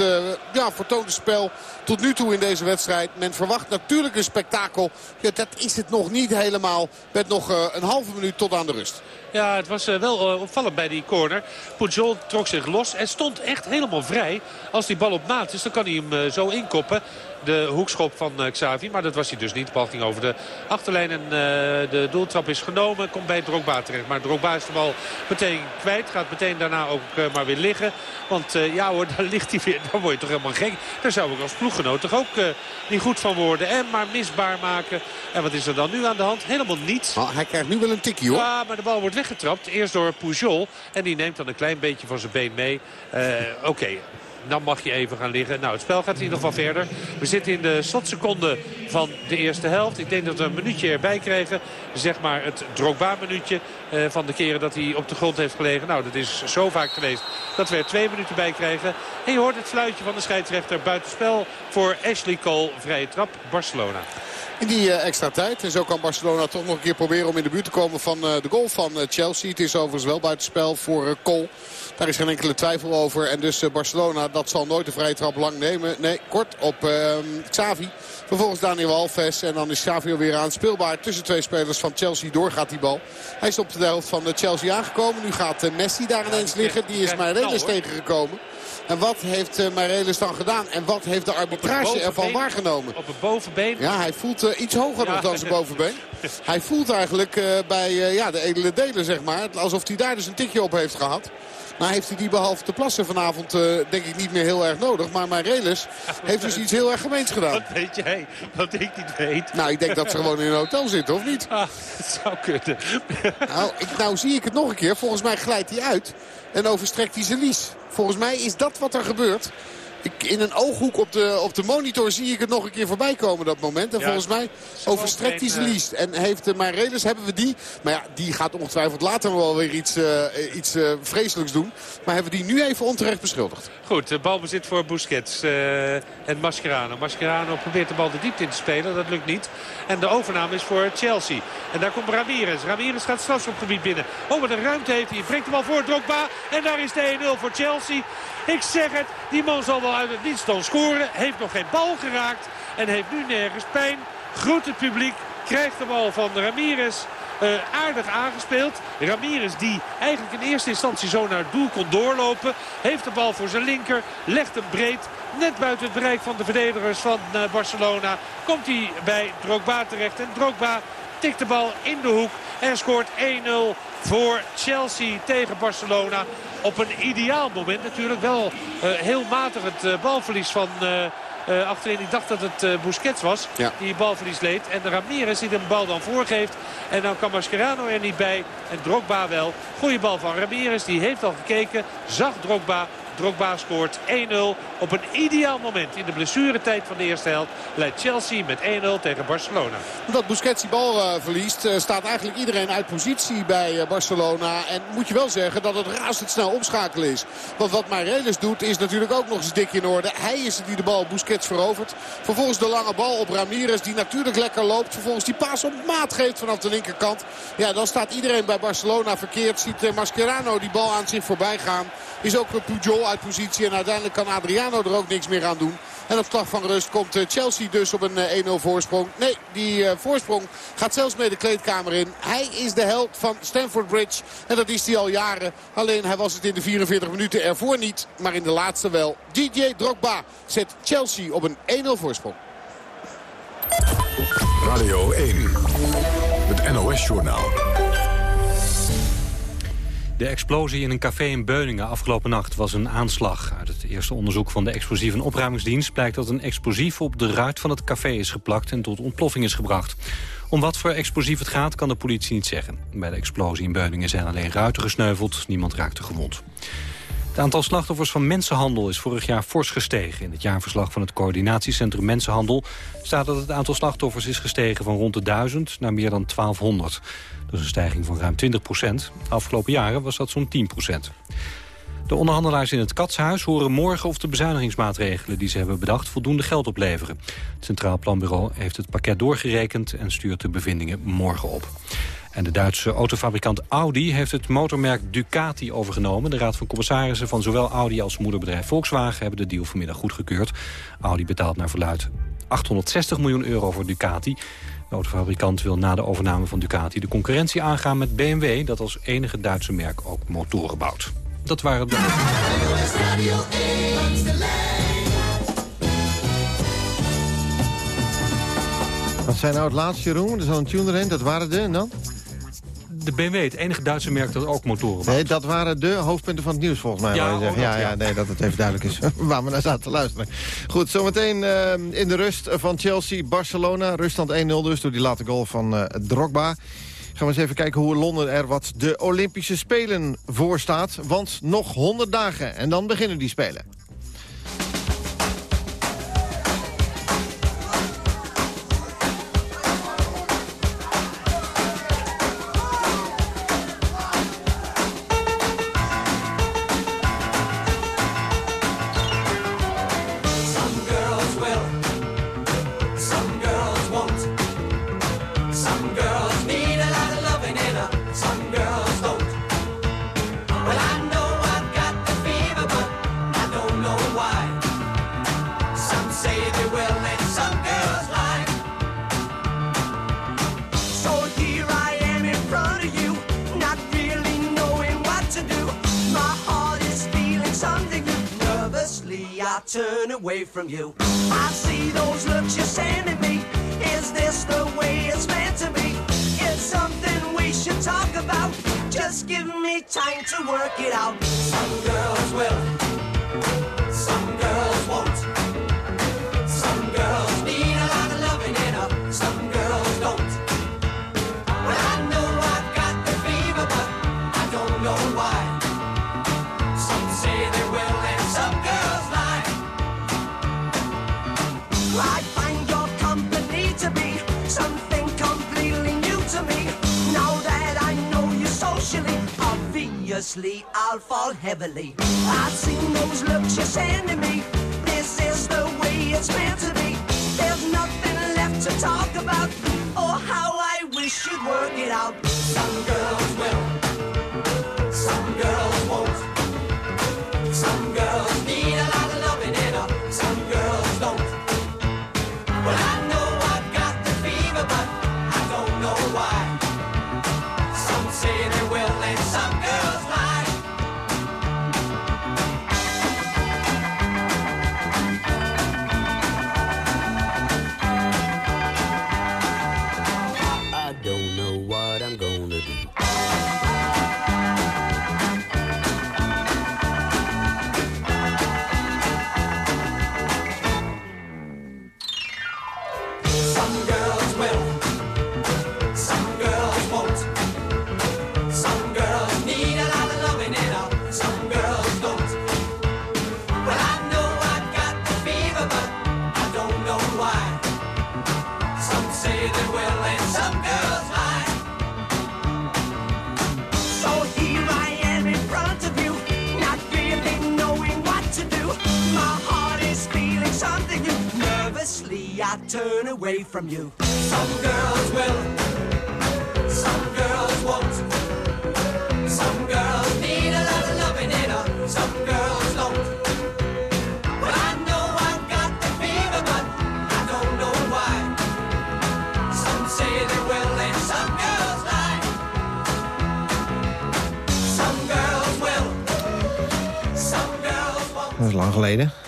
S13: ja, vertoonde spel tot nu toe in deze wedstrijd. Men verwacht natuurlijk een spektakel. Dat is het nog niet helemaal. Met nog een halve minuut tot aan de rust.
S12: Ja, het was uh, wel uh, opvallend bij die corner. Pujol trok zich los en stond echt helemaal vrij. Als die bal op maat is, dan kan hij hem uh, zo inkoppen de hoekschop van uh, Xavi. Maar dat was hij dus niet. De bal ging over de achterlijn en uh, de doeltrap is genomen. Komt bij Drogba terecht. Maar Drogba is de bal meteen kwijt. Gaat meteen daarna ook uh, maar weer liggen. Want ja hoor, daar ligt hij weer. Dan word je toch helemaal gek. Daar zou ik als ploeggenoot toch ook niet goed van worden. En maar misbaar maken. En wat is er dan nu aan de hand? Helemaal niets.
S13: Oh, hij krijgt nu wel een tikje hoor.
S12: Ja, maar de bal wordt weggetrapt. Eerst door Pujol. En die neemt dan een klein beetje van zijn been mee. Oké, okay dan mag je even gaan liggen. Nou, het spel gaat in ieder geval verder. We zitten in de slotseconde van de eerste helft. Ik denk dat we een minuutje erbij krijgen. Zeg maar het Drogba-minuutje uh, van de keren dat hij op de grond heeft gelegen. Nou, dat is zo vaak geweest dat we er twee minuten bij krijgen. En je hoort het fluitje van de scheidsrechter buitenspel voor Ashley Cole. Vrije trap, Barcelona
S13: in die uh, extra tijd. En zo kan Barcelona toch nog een keer proberen om in de buurt te komen van uh, de goal van uh, Chelsea. Het is overigens wel buitenspel voor Cole. Daar is geen enkele twijfel over. En dus Barcelona, dat zal nooit de vrije trap lang nemen. Nee, kort op ehm, Xavi. Vervolgens Daniel Alves. En dan is Xavi alweer aan speelbaar. Tussen twee spelers van Chelsea door gaat die bal. Hij is op de helft van Chelsea aangekomen. Nu gaat Messi daar ineens liggen. Die is maar ineens tegengekomen. En wat heeft uh, Marelis dan gedaan? En wat heeft de arbitrage ervan waargenomen?
S12: Op het bovenbeen?
S13: Ja, hij voelt uh, iets hoger ja. nog dan zijn bovenbeen. hij voelt eigenlijk uh, bij ja, de edele delen, zeg maar. Alsof hij daar dus een tikje op heeft gehad. Nou heeft hij die behalve te plassen vanavond uh, denk ik niet meer heel erg nodig. Maar Marelis heeft dus iets heel erg gemeens gedaan.
S12: Wat weet jij? Wat ik niet weet.
S13: Nou, ik denk dat ze gewoon in een hotel zitten, of niet?
S12: Ah, het zou kunnen.
S13: nou, ik, nou zie ik het nog een keer. Volgens mij glijdt hij uit en overstrekt hij zijn lies. Volgens mij is dat wat er gebeurt. Ik, in een ooghoek op de, op de monitor zie ik het nog een keer voorbij komen dat moment. En volgens mij overstrekt hij zijn eh, lies. En heeft uh, Marelis, hebben we die. Maar ja, die gaat ongetwijfeld later wel weer iets, uh, iets uh, vreselijks doen. Maar hebben we die nu even onterecht beschuldigd.
S12: Goed, de balbezit voor Busquets en Mascherano. Mascherano probeert de bal de diepte in te spelen. Dat lukt niet. En de overname is voor Chelsea. En daar komt Ramirez. Ramirez gaat straks op het gebied binnen. Oh, wat een ruimte heeft hij. Brengt de bal voor Drogba. En daar is de 1-0 voor Chelsea. Ik zeg het, die man zal wel uit het niets dan scoren. Heeft nog geen bal geraakt en heeft nu nergens pijn. Groet het publiek, krijgt de bal van Ramirez. Uh, aardig aangespeeld. Ramirez die eigenlijk in eerste instantie zo naar het doel kon doorlopen. Heeft de bal voor zijn linker. Legt hem breed. Net buiten het bereik van de verdedigers van uh, Barcelona. Komt hij bij Drogba terecht. En Drogba tikt de bal in de hoek. En scoort 1-0 voor Chelsea tegen Barcelona. Op een ideaal moment natuurlijk. Wel uh, heel matig het uh, balverlies van... Uh, achterin. Ik dacht dat het uh, Busquets was
S13: ja.
S12: die balverlies leed. En Ramirez die de bal dan voorgeeft. En dan kan Mascherano er niet bij. En Drogba wel. Goeie bal van Ramirez. Die heeft al gekeken. Zag Drogba. Drogba scoort 1-0 op een ideaal moment. In de blessuretijd van de eerste helft leidt Chelsea met 1-0 tegen Barcelona.
S13: Dat Busquets die bal uh, verliest uh, staat eigenlijk iedereen uit positie bij uh, Barcelona. En moet je wel zeggen dat het razendsnel omschakelen is. Want wat Marelis doet is natuurlijk ook nog eens dik in orde. Hij is het die de bal Busquets verovert. Vervolgens de lange bal op Ramirez die natuurlijk lekker loopt. Vervolgens die paas op maat geeft vanaf de linkerkant. Ja, dan staat iedereen bij Barcelona verkeerd. Ziet Mascherano die bal aan zich voorbij gaan. Is ook Pujol uit positie. En uiteindelijk kan Adriano er ook niks meer aan doen. En op slag van rust komt Chelsea dus op een 1-0 voorsprong. Nee, die voorsprong gaat zelfs mee de kleedkamer in. Hij is de held van Stamford Bridge. En dat is hij al jaren. Alleen hij was het in de 44 minuten ervoor niet. Maar in de laatste wel. DJ Drogba zet Chelsea op een 1-0 voorsprong.
S3: Radio 1. Het NOS-journaal.
S1: De explosie in een café in Beuningen afgelopen nacht was een aanslag. Uit het eerste onderzoek van de explosieve opruimingsdienst... blijkt dat een explosief op de ruit van het café is geplakt... en tot ontploffing is gebracht. Om wat voor explosief het gaat, kan de politie niet zeggen. Bij de explosie in Beuningen zijn alleen ruiten gesneuveld. Niemand raakte gewond. Het aantal slachtoffers van mensenhandel is vorig jaar fors gestegen. In het jaarverslag van het coördinatiecentrum Mensenhandel staat dat het aantal slachtoffers is gestegen van rond de 1000 naar meer dan 1200. Dat is een stijging van ruim 20 procent. Afgelopen jaren was dat zo'n 10 procent. De onderhandelaars in het Katshuis horen morgen of de bezuinigingsmaatregelen die ze hebben bedacht voldoende geld opleveren. Het Centraal Planbureau heeft het pakket doorgerekend en stuurt de bevindingen morgen op. En de Duitse autofabrikant Audi heeft het motormerk Ducati overgenomen. De raad van commissarissen van zowel Audi als moederbedrijf Volkswagen... hebben de deal vanmiddag goedgekeurd. Audi betaalt naar verluid 860 miljoen euro voor Ducati. De autofabrikant wil na de overname van Ducati de concurrentie aangaan met BMW... dat als enige Duitse merk ook motoren bouwt. Dat waren de...
S15: Wat zijn nou het laatste, Jeroen? Er is al een tune erin. Dat waren de?
S1: De BMW, het enige Duitse merk dat ook motoren.
S15: Nee, dat waren de hoofdpunten van het nieuws volgens mij.
S1: Ja,
S15: ja, ja, ja, nee, dat het even duidelijk is waar we naar zaten te luisteren. Goed, zometeen uh, in de rust van Chelsea-Barcelona. Ruststand 1-0 dus door die late goal van uh, Drogba. Gaan we eens even kijken hoe Londen er wat de Olympische Spelen voor staat. Want nog 100 dagen en dan beginnen die Spelen.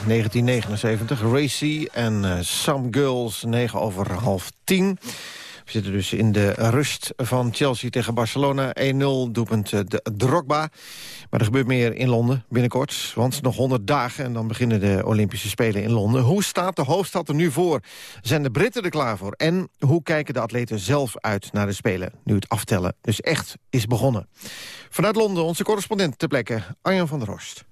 S11: 1979. Racy en uh, Some Girls, 9 over half 10. We zitten dus in de rust van Chelsea tegen Barcelona. 1-0 doelpunt uh, de Drogba. Maar er gebeurt meer in Londen binnenkort. Want nog 100 dagen en dan beginnen de Olympische Spelen in Londen. Hoe staat de hoofdstad er nu voor? Zijn de Britten er klaar voor? En hoe kijken de atleten zelf uit naar de Spelen? Nu het aftellen dus echt is begonnen. Vanuit Londen onze correspondent ter plekke, Arjan van der Horst.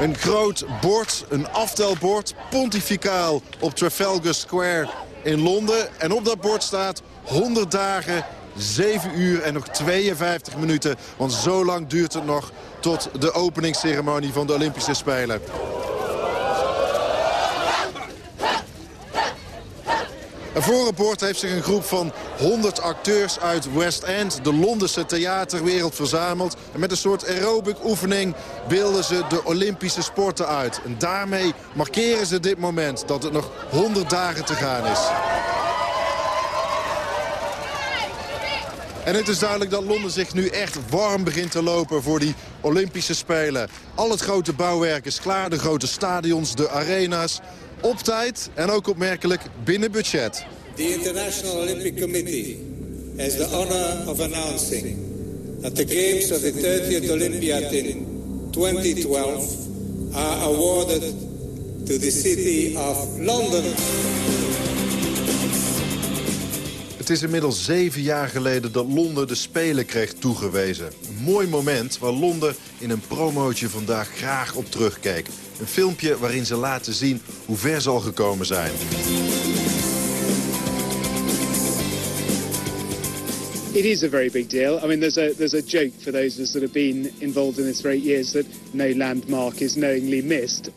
S16: Een groot bord, een aftelbord, pontificaal op Trafalgar Square in Londen. En op dat bord staat 100 dagen, 7 uur en nog 52 minuten. Want zo lang duurt het nog tot de openingsceremonie van de Olympische Spelen. Voor bord heeft zich een groep van 100 acteurs uit West End... de Londense theaterwereld verzameld. En met een soort aerobic oefening beelden ze de Olympische sporten uit. En daarmee markeren ze dit moment dat het nog 100 dagen te gaan is. En het is duidelijk dat Londen zich nu echt warm begint te lopen voor die Olympische Spelen. Al het grote bouwwerk is klaar, de grote stadions, de arena's. Op tijd en ook opmerkelijk binnen budget.
S17: The International Olympic Committee has the honor of announcing that the games of the 30th Olympiad in 2012 are awarded to the city of London.
S16: Het is inmiddels zeven jaar geleden dat Londen de Spelen kreeg toegewezen. Een mooi moment waar Londen in een promootje vandaag graag op terugkeek. Een filmpje waarin ze laten zien hoe ver ze al gekomen zijn.
S18: It is a very big deal. I mean, there's a there's a joke for those of us that have been involved in this for eight years that no landmark is knowingly missed.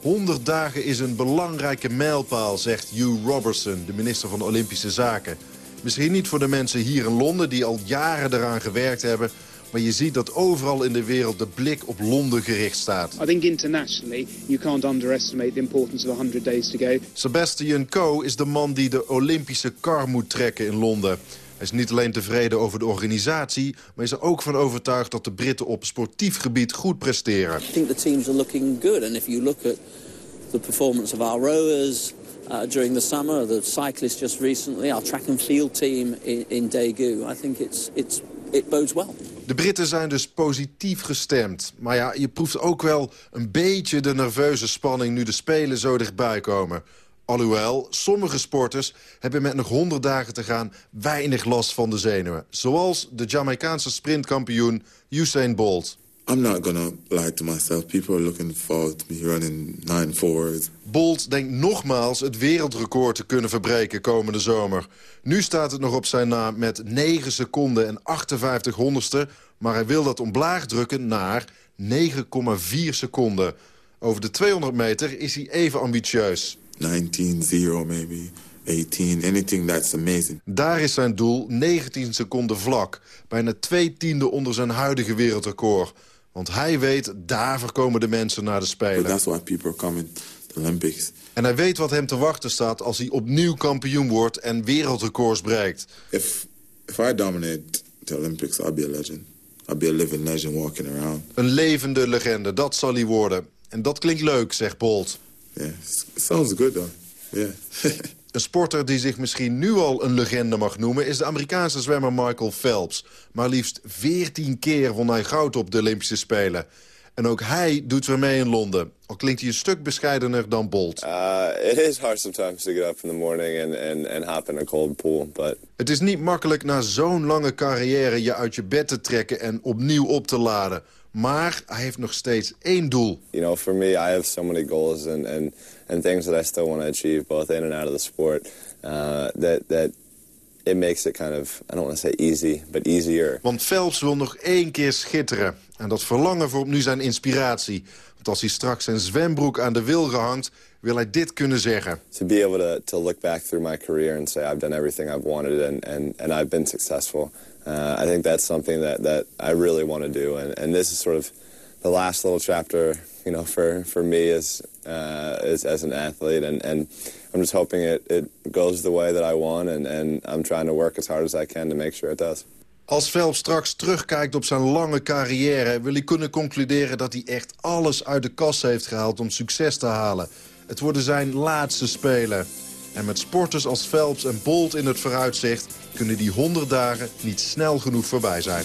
S16: 100 dagen is een belangrijke mijlpaal, zegt Hugh Robertson, de minister van Olympische Zaken. Misschien niet voor de mensen hier in Londen die al jaren eraan gewerkt hebben... maar je ziet dat overal in de wereld de blik op Londen gericht staat.
S18: I think internationally you can't underestimate the importance of 100 days to go.
S16: Sebastian Coe is de man die de Olympische kar moet trekken in Londen. Hij is niet alleen tevreden over de organisatie... maar is er ook van overtuigd dat de Britten op sportief gebied goed presteren.
S19: I think the teams are looking good. And if you look at the performance of our rowers uh, during the summer, the cyclists just recently, our track and field team in, in Daegu, I think it's, it's, it bodes well.
S16: De Britten zijn dus positief gestemd. Maar ja, je proeft ook wel een beetje de nerveuze spanning... nu de Spelen zo dichtbij komen. Alhoewel, sommige sporters hebben met nog 100 dagen te gaan... weinig last van de zenuwen. Zoals de Jamaicaanse sprintkampioen Usain Bolt.
S20: I'm not gonna lie to myself. People are looking forward to me running nine forwards.
S16: Bolt denkt nogmaals het wereldrecord te kunnen verbreken komende zomer. Nu staat het nog op zijn naam met 9 seconden en 58 honderdste... maar hij wil dat omlaag drukken naar 9,4 seconden. Over de 200 meter is hij even ambitieus.
S20: 19-0 maybe. 18, anything that's amazing.
S16: Daar is zijn doel 19 seconden vlak. Bijna twee tiende onder zijn huidige wereldrecord. Want hij weet, daar voorkomen de mensen naar de Spelen.
S20: But that's why people are coming to Olympics.
S16: En hij weet wat hem te wachten staat als hij opnieuw kampioen wordt en wereldrecords bereikt.
S20: If, if I dominate the Olympics, I'll be a legend. I'll be a living legend walking around.
S16: Een levende legende, dat zal hij worden. En dat klinkt leuk, zegt Bolt.
S20: Yeah, sounds good though. Yeah.
S16: Een sporter die zich misschien nu al een legende mag noemen... is de Amerikaanse zwemmer Michael Phelps. Maar liefst 14 keer won hij goud op de Olympische Spelen. En ook hij doet weer mee in Londen. Al klinkt hij een stuk bescheidener dan Bolt.
S21: Uh, it is hard sometimes to get up in the morning and, and, and hop in a cold pool. But...
S16: Het is niet makkelijk na zo'n lange carrière je uit je bed te trekken... en opnieuw op te laden. Maar hij heeft nog steeds één doel.
S21: You know, for me, I have so many goals and, and, and things that I still want to achieve, both in and out of the sport. Uh, that, that it makes it kind of, I don't want to say easy, but easier.
S16: Want Phelps wil nog één keer schitteren. En dat verlangen vormt nu zijn inspiratie. Want als hij straks zijn zwembroek aan de wilgen hangt, wil hij dit kunnen zeggen.
S21: To be able to, to look back through my career and say I've done everything I've wanted and, and, and I've been successful. Uh, I think that's something that, that I really want to do. And, and this is sort of the last little chapter, you know, for, for me as, uh, as, as an athlete. And, and I'm just hoping it, it goes the way that I want. And, and I'm trying to work as hard as I can to make sure it does.
S16: Als Phelps straks terugkijkt op zijn lange carrière... wil hij kunnen concluderen dat hij echt alles uit de kast heeft gehaald om succes te halen. Het worden zijn laatste spelen. En met sporters als Phelps en Bolt in het vooruitzicht... kunnen die 100 dagen niet snel genoeg voorbij zijn.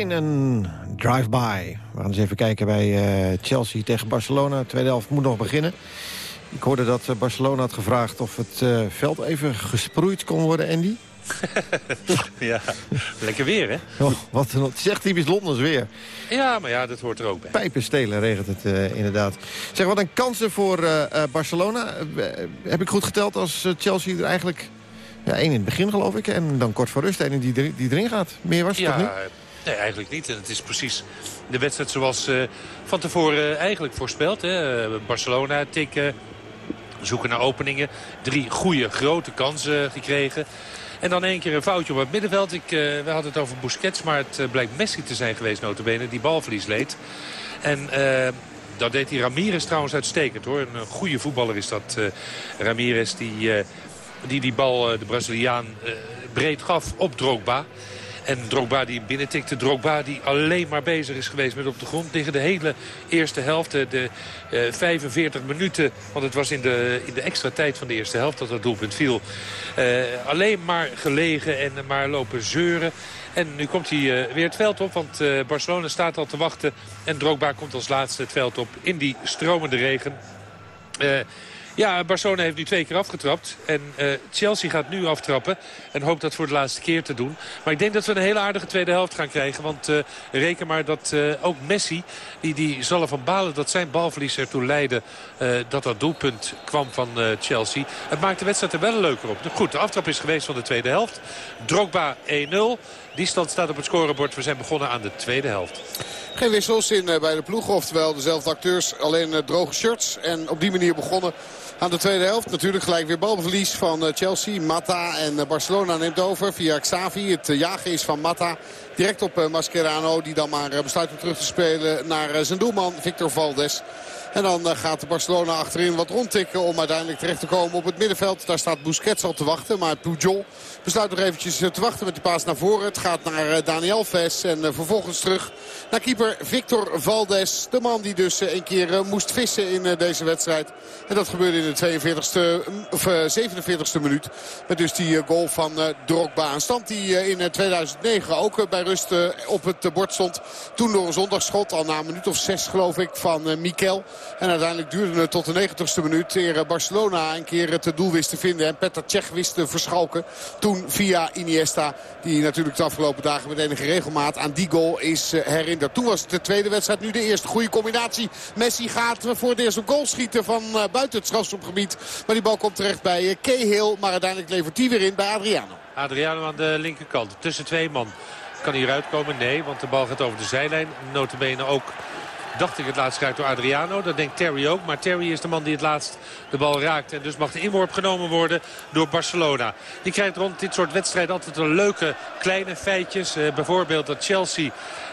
S11: Train en drive-by. We gaan eens even kijken bij eh, Chelsea tegen Barcelona. De tweede helft moet nog beginnen. Ik hoorde dat eh, Barcelona had gevraagd of het eh, veld even gesproeid kon worden, Andy.
S12: ja, lekker weer, hè?
S11: Oh, wat een, het is echt typisch Londens weer.
S12: Ja, maar ja, dat hoort er ook bij.
S11: Pijpen stelen regent het eh, inderdaad. Zeg, wat een kansen voor Barcelona. Heb ik goed geteld als Chelsea er eigenlijk... Ja, één in het begin geloof ik. En dan kort voor rust één die, die erin gaat. Meer was het toch niet?
S12: Nee, eigenlijk niet. En het is precies de wedstrijd zoals eh, van tevoren eigenlijk voorspeld. Hè. Eh, Barcelona tikken, zoeken naar openingen. Drie goede grote kansen gekregen. En dan één keer een foutje op het middenveld. Ik, eh, we hadden het over Busquets, maar het eh, blijkt Messi te zijn geweest notabene. Die balverlies leed. En... eh, dat deed die Ramirez trouwens uitstekend hoor. Een goede voetballer is dat eh, Ramirez die, eh, die die bal, eh, de Braziliaan, eh, breed gaf op Drogba. En Drogba die binnentikte. Drogba die alleen maar bezig is geweest met op de grond liggen. De hele eerste helft, eh, de eh 45 minuten. Want het was in de, in de extra tijd van de eerste helft dat dat doelpunt viel. Eh, alleen maar gelegen en maar lopen zeuren. En nu komt hij eh, weer het veld op, want eh, Barcelona staat al te wachten. En Drogba komt als laatste het veld op in die stromende regen. Eh, Ja, Barcelona heeft nu twee keer afgetrapt. En uh, Chelsea gaat nu aftrappen. En hoopt dat voor de laatste keer te doen. Maar ik denk dat we een hele aardige tweede helft gaan krijgen. Want uh, reken maar dat uh, ook Messi, die, die zal ervan balen dat zijn balverlies ertoe leidde... dat dat doelpunt kwam van Chelsea. Het maakt de wedstrijd er wel leuker op. Goed, de aftrap is geweest van de tweede helft. Drogba 1-0. Die stand staat op het scorebord. We zijn begonnen aan de tweede helft.
S13: Geen wissels in bij de ploeg. Oftewel dezelfde acteurs. Alleen droge shirts. En op die manier begonnen aan de tweede helft. Natuurlijk gelijk weer balverlies van Chelsea. Mata en Barcelona neemt over via Xavi. Het jagen is van Mata. Direct op Mascherano. Die dan maar besluit om terug te spelen naar zijn doelman Victor Valdes. En dan gaat Barcelona achterin wat rondtikken om uiteindelijk terecht te komen op het middenveld. Daar staat Busquets al te wachten. Maar Pujol besluit nog eventjes te wachten met de paas naar voren. Het gaat naar Daniel Ves en vervolgens terug naar keeper Victor Valdes. De man die dus een keer moest vissen in deze wedstrijd. En dat gebeurde in de 42ste, of 47ste minuut. Met dus die goal van Drogba. Een stand die in 2009 ook bij rust op het bord stond. Toen door een zondagschot, al na een minuut of zes geloof ik, van Mikel. En uiteindelijk duurde het tot de 90ste minuut. Eer Barcelona een keer het doel wist te vinden. En Petr Cech wist te verschalken. Toen via Iniesta. Die natuurlijk de afgelopen dagen met enige regelmaat aan die goal is herinnerd. Toen was het de tweede wedstrijd. Nu de eerste goede combinatie. Messi gaat voor het eerst een goal schieten van buiten het strafschopgebied. Maar die bal komt terecht bij Cahill. Maar uiteindelijk levert die weer in bij Adriano.
S12: Adriano aan de linkerkant. Tussen twee man. Kan hij eruit komen? Nee, want de bal gaat over de zijlijn. Notabene ook dacht ik het laatst geraakt door Adriano. Dat denkt Terry ook. Maar Terry is de man die het laatst de bal raakt. En dus mag de inworp genomen worden door Barcelona. Die krijgt rond dit soort wedstrijden altijd een leuke kleine feitjes. Uh, bijvoorbeeld dat Chelsea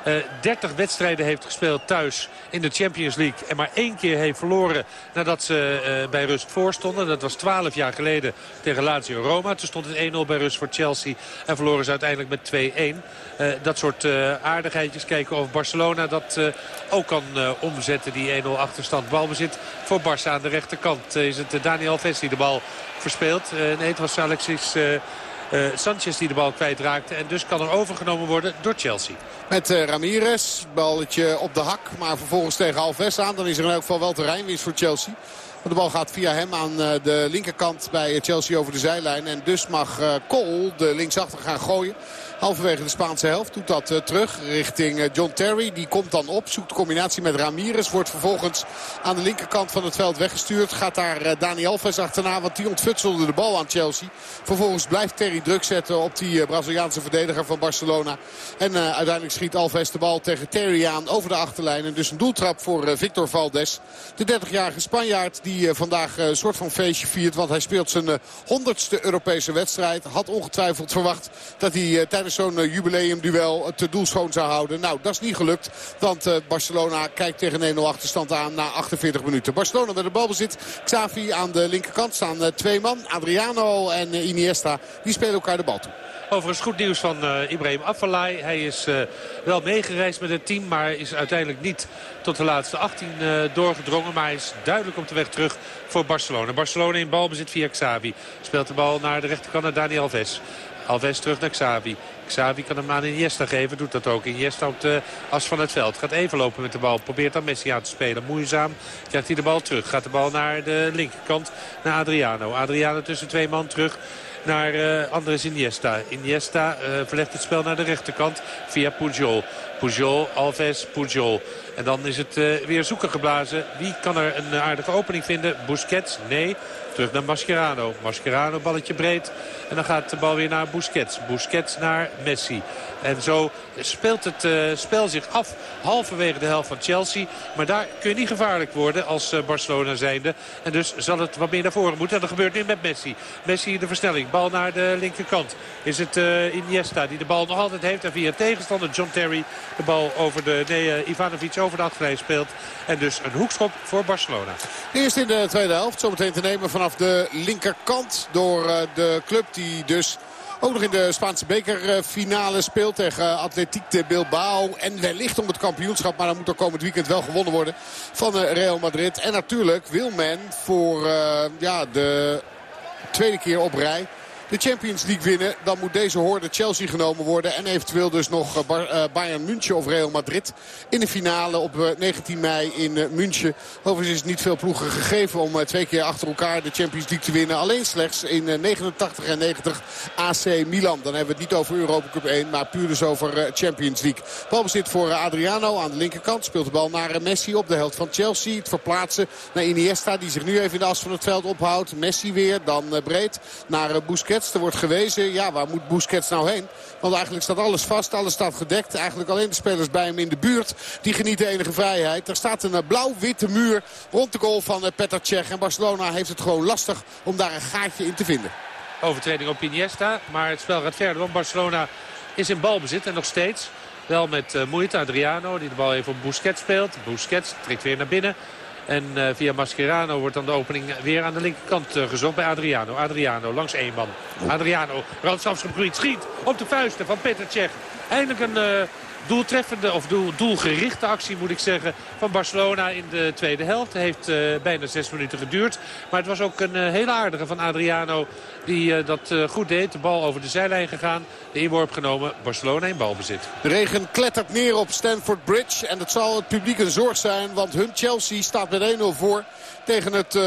S12: uh, 30 wedstrijden heeft gespeeld thuis in de Champions League. En maar één keer heeft verloren nadat ze uh, bij rust voorstonden. Dat was 12 jaar geleden tegen Lazio Roma. Toen stond het 1-0 bij rust voor Chelsea. En verloren ze uiteindelijk met 2-1. Uh, dat soort aardigheidjes kijken of Barcelona dat ook kan omzetten. Die 1-0 achterstand. Balbezit voor Barça aan de rechterkant. is het Daniel Alves die de bal verspeelt. nee, het was Alexis... Sanchez die de bal kwijtraakte. En dus kan er overgenomen worden door Chelsea.
S13: Met uh, Ramirez. Balletje op de hak. Maar vervolgens tegen Alves aan. Dan is er in elk geval wel terreinwinst voor Chelsea. De bal gaat via hem aan de linkerkant bij Chelsea over de zijlijn. En dus mag Cole de linksachter gaan gooien. Halverwege de Spaanse helft doet dat uh, terug richting uh, John Terry. Die komt dan op, zoekt combinatie met Ramirez. Wordt vervolgens aan de linkerkant van het veld weggestuurd. Gaat daar uh, Dani Alves achterna, want die ontfutselde de bal aan Chelsea. Vervolgens blijft Terry druk zetten op die Braziliaanse verdediger van Barcelona. En uiteindelijk schiet Alves de bal tegen Terry aan over de achterlijn. En dus een doeltrap voor Victor Valdes. De 30-jarige Spanjaard die vandaag een soort van feestje viert. Want hij speelt zijn honderdste Europese wedstrijd. Had ongetwijfeld verwacht dat hij tijdens zo'n uh, jubileumduel het doel schoon zou houden. Nou, dat is niet gelukt. Want uh, Barcelona kijkt tegen 1-0 achterstand aan na 48 minuten. Barcelona met de balbezit. Xavi aan de linkerkant staan twee man. Adriano en Iniesta. Die spelen elkaar de bal toe.
S12: Overigens goed nieuws van Ibrahim Afellay. Hij is uh, wel meegereisd met het team, maar is uiteindelijk niet tot de laatste 18 uh, doorgedrongen. Maar hij is duidelijk op de weg terug voor Barcelona. Barcelona in balbezit via Xavi. Speelt de bal naar de rechterkant naar Daniel Alves. Alves terug naar Xavi. Xavi kan hem aan Iniesta geven. Doet dat ook. Iniesta op de as van het veld. Gaat even lopen met de bal. Probeert dan Messi aan te spelen. Moeizaam krijgt hij de bal terug. Gaat de bal naar de linkerkant. Naar Adriano. Adriano tussen twee man terug naar uh, Andres Iniesta. Iniesta uh, verlegt het spel naar de rechterkant via Pujol. Pujol, Alves, Pujol. En dan is het uh, weer zoeken geblazen. Wie kan er een aardige opening vinden? Busquets? Nee. Terug naar Mascherano. Mascherano, balletje breed. En dan gaat de bal weer naar Busquets. Busquets naar Messi. En zo speelt het uh, spel zich af halverwege de helft van Chelsea. Maar daar kun je niet gevaarlijk worden als uh, Barcelona zijnde. En dus zal het wat meer naar voren moeten. En dat gebeurt nu met Messi. Messi de versnelling. Bal naar de linkerkant. Is het uh, Iniesta die de bal nog altijd heeft. En via tegenstander John Terry de bal over de... Nee, Ivanovic over de achterlijn speelt. En dus een hoekschop voor Barcelona.
S13: Eerst in de tweede helft. Zometeen te nemen vanaf de linkerkant door de club die dus ook nog in de Spaanse bekerfinale speelt tegen Atletiek de Bilbao. En wellicht om het kampioenschap, maar dan moet er komend weekend wel gewonnen worden van Real Madrid. En natuurlijk wil men voor ja, de tweede keer op rij de Champions League winnen... dan moet deze hoorde Chelsea genomen worden. En eventueel dus nog Bayern München of Real Madrid in de finale op 19 mei in München. Overigens is niet veel ploegen gegeven om twee keer achter elkaar de Champions League te winnen. Alleen slechts in 89 en 90 AC Milan. Dan hebben we het niet over Europa Cup 1, maar puur dus over Champions League. Balbezit voor Adriano aan de linkerkant. Speelt de bal naar Messi op de helft van Chelsea. Het verplaatsen naar Iniesta die zich nu even in de as van het veld ophoudt. Messi weer, dan breed naar Busquets. Er wordt gewezen, ja waar moet Busquets nou heen? Want eigenlijk staat alles vast, alles staat gedekt. Eigenlijk alleen de spelers bij hem in de buurt. Die genieten enige vrijheid. Er staat een blauw-witte muur rond de goal van Petr Cech. En Barcelona heeft het gewoon lastig om daar een gaatje in te vinden.
S12: Overtreding op Iniesta, maar het spel gaat verder. Want Barcelona is in balbezit en nog steeds. Wel met uh, moeite Adriano die de bal even op Busquets speelt. Busquets trekt weer naar binnen. En uh, via Mascherano wordt dan de opening weer aan de linkerkant uh, gezocht bij Adriano. Adriano langs één man. Adriano, randsafgebied, schiet op de vuisten van Peter Cech. Eindelijk een doeltreffende of doel, doelgerichte actie moet ik zeggen van Barcelona in de tweede helft. Heeft uh, bijna zes minuten geduurd. Maar het was ook een uh, hele aardige van Adriano die uh, dat goed deed. De bal over de zijlijn gegaan. De inworp genomen. Barcelona in balbezit.
S13: De regen klettert neer op Stanford Bridge. En dat zal het publiek een zorg zijn. Want hun Chelsea staat met 1-0 voor tegen het uh,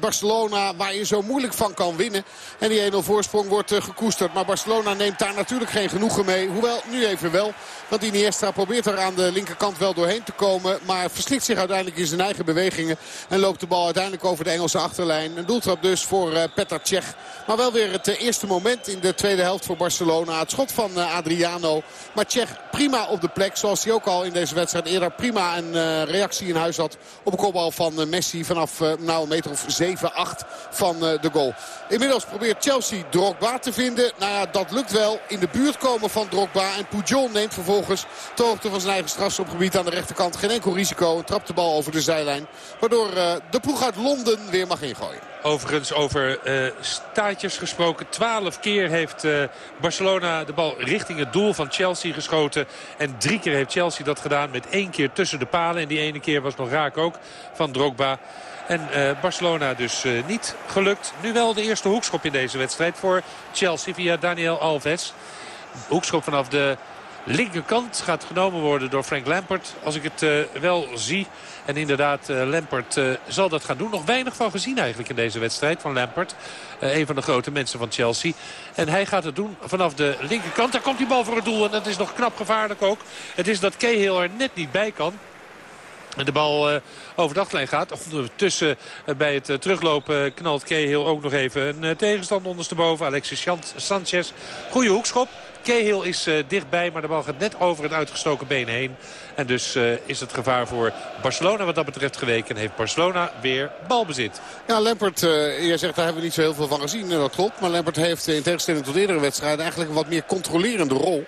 S13: Barcelona waar je zo moeilijk van kan winnen. En die 1-0 voorsprong wordt uh, gekoesterd. Maar Barcelona neemt daar natuurlijk geen genoegen mee. Hoewel, nu even wel. Want Iniesta probeert er aan de linkerkant wel doorheen te komen. Maar verslikt zich uiteindelijk in zijn eigen bewegingen. En loopt de bal uiteindelijk over de Engelse achterlijn. Een doeltrap dus voor uh, Petr Cech. Maar wel weer het eerste moment in de tweede helft voor Barcelona. Het schot van Adriano. Maar Cech prima op de plek. Zoals hij ook al in deze wedstrijd eerder prima een reactie in huis had. Op een kopbal van Messi vanaf uh, nou, een meter of 7, 8 van uh, de goal. Inmiddels probeert Chelsea Drogba te vinden. Nou ja, dat lukt wel. In de buurt komen van Drogba. En Pujol neemt vervolgens ter hoogte van zijn eigen strafschopgebied aan de rechterkant. Geen enkel risico. Trapt de bal over de zijlijn. Waardoor uh, de ploeg uit Londen weer mag ingooien.
S12: Overigens over uh, staatjes gesproken. Twaalf keer heeft uh, Barcelona de bal richting het doel van Chelsea geschoten. En drie keer heeft Chelsea dat gedaan met één keer tussen de palen. En die ene keer was nog raak ook van Drogba. En uh, Barcelona dus niet gelukt. Nu wel de eerste hoekschop in deze wedstrijd voor Chelsea via Daniel Alves. Hoekschop vanaf de linkerkant gaat genomen worden door Frank Lampert. Als ik het uh, wel zie. En inderdaad, uh, Lampert uh, zal dat gaan doen. Nog weinig van gezien eigenlijk in deze wedstrijd van Lampert. een van de grote mensen van Chelsea. En hij gaat het doen vanaf de linkerkant. Daar komt die bal voor het doel. En dat is nog knap gevaarlijk ook. Het is dat Cahill er net niet bij kan. En de bal over de achterlijn gaat. Ondertussen bij het teruglopen knalt Cahill ook nog even een tegenstander ondersteboven. Alexis Sanchez. Goeie hoekschop. Cahill is uh, dichtbij, maar de bal gaat net over het uitgestoken been heen. En dus uh, is het gevaar voor Barcelona wat dat betreft geweken. En heeft Barcelona weer balbezit.
S13: Ja, Lampert, uh, jij zegt daar hebben we niet zo heel veel van gezien. Dat klopt. Maar Lampert heeft in tegenstelling tot eerdere wedstrijden eigenlijk een wat meer controlerende rol.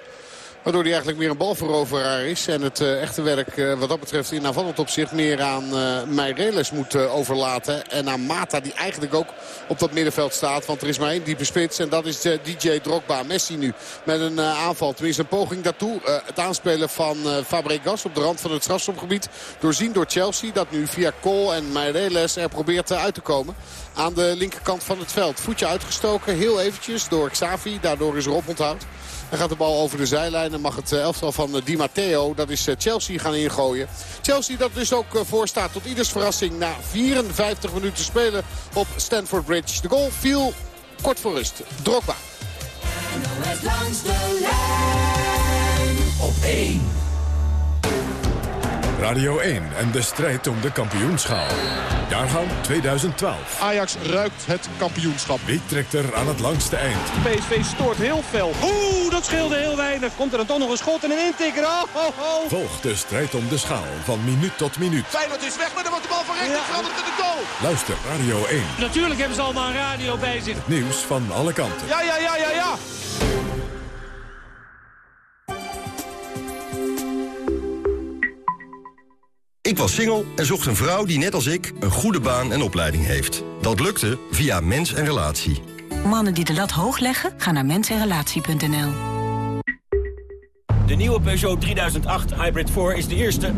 S13: Waardoor hij eigenlijk meer een balveroveraar is. En het uh, echte werk uh, wat dat betreft in aanvallend opzicht meer aan uh, Meireles moet overlaten. En aan Mata die eigenlijk ook op dat middenveld staat. Want er is maar één diepe spits en dat is DJ Drogba. Messi nu met een aanval. Tenminste een poging daartoe. het aanspelen van Fabregas op de rand van het strafschopgebied. Doorzien door Chelsea dat nu via Cole en Meireles er probeert uit te komen. Aan de linkerkant van het veld. Voetje uitgestoken heel eventjes door Xavi. Daardoor is er oponthoud. Dan gaat de bal over de zijlijn en mag het elftal van Di Matteo, dat is Chelsea, gaan ingooien. Chelsea dat dus ook voor staat tot ieders verrassing na 54 minuten spelen op Stanford Bridge. De goal viel kort voor rust. Drogba.
S22: Langs de lijn op 1.
S23: Radio 1 en de strijd om de kampioenschaal. Jaargang 2012.
S24: Ajax ruikt het kampioenschap.
S23: Wie trekt er aan het langste eind?
S25: PSV stoort heel fel. Oeh, dat scheelde heel weinig. Komt er dan toch nog een schot en een intikker? Oh, oh, oh.
S23: Volg de strijd om de schaal van minuut tot minuut.
S24: Feyenoord is weg, maar dan wordt de bal van rechts ja. veranderd in de goal.
S23: Luister Radio 1.
S25: Natuurlijk hebben ze allemaal een radio bij zich.
S23: Het nieuws van alle kanten.
S24: Ja, ja, ja, ja, ja.
S7: Ik was single en zocht een vrouw die net als ik een goede baan en opleiding heeft. Dat lukte via Mens en Relatie.
S8: Mannen die de lat hoog leggen, gaan naar mensenrelatie.nl.
S26: De nieuwe Peugeot 3008 Hybrid 4 is de eerste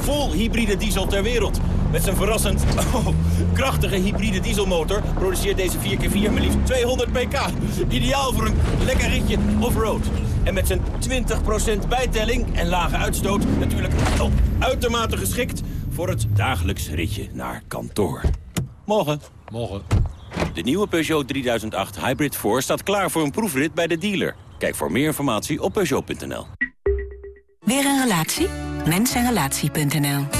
S26: vol hybride diesel ter wereld.
S27: Met zijn verrassend oh, krachtige hybride dieselmotor produceert deze 4x4 maar liefst 200 pk. Ideaal voor een lekker ritje off-road. En met zijn 20% bijtelling en lage uitstoot natuurlijk oh, uitermate geschikt voor het dagelijks ritje naar kantoor. Morgen.
S28: Morgen.
S27: De nieuwe Peugeot 3008 Hybrid 4 staat klaar voor een proefrit bij de dealer. Kijk voor meer informatie op Peugeot.nl.
S8: Weer een relatie? Mensenrelatie.nl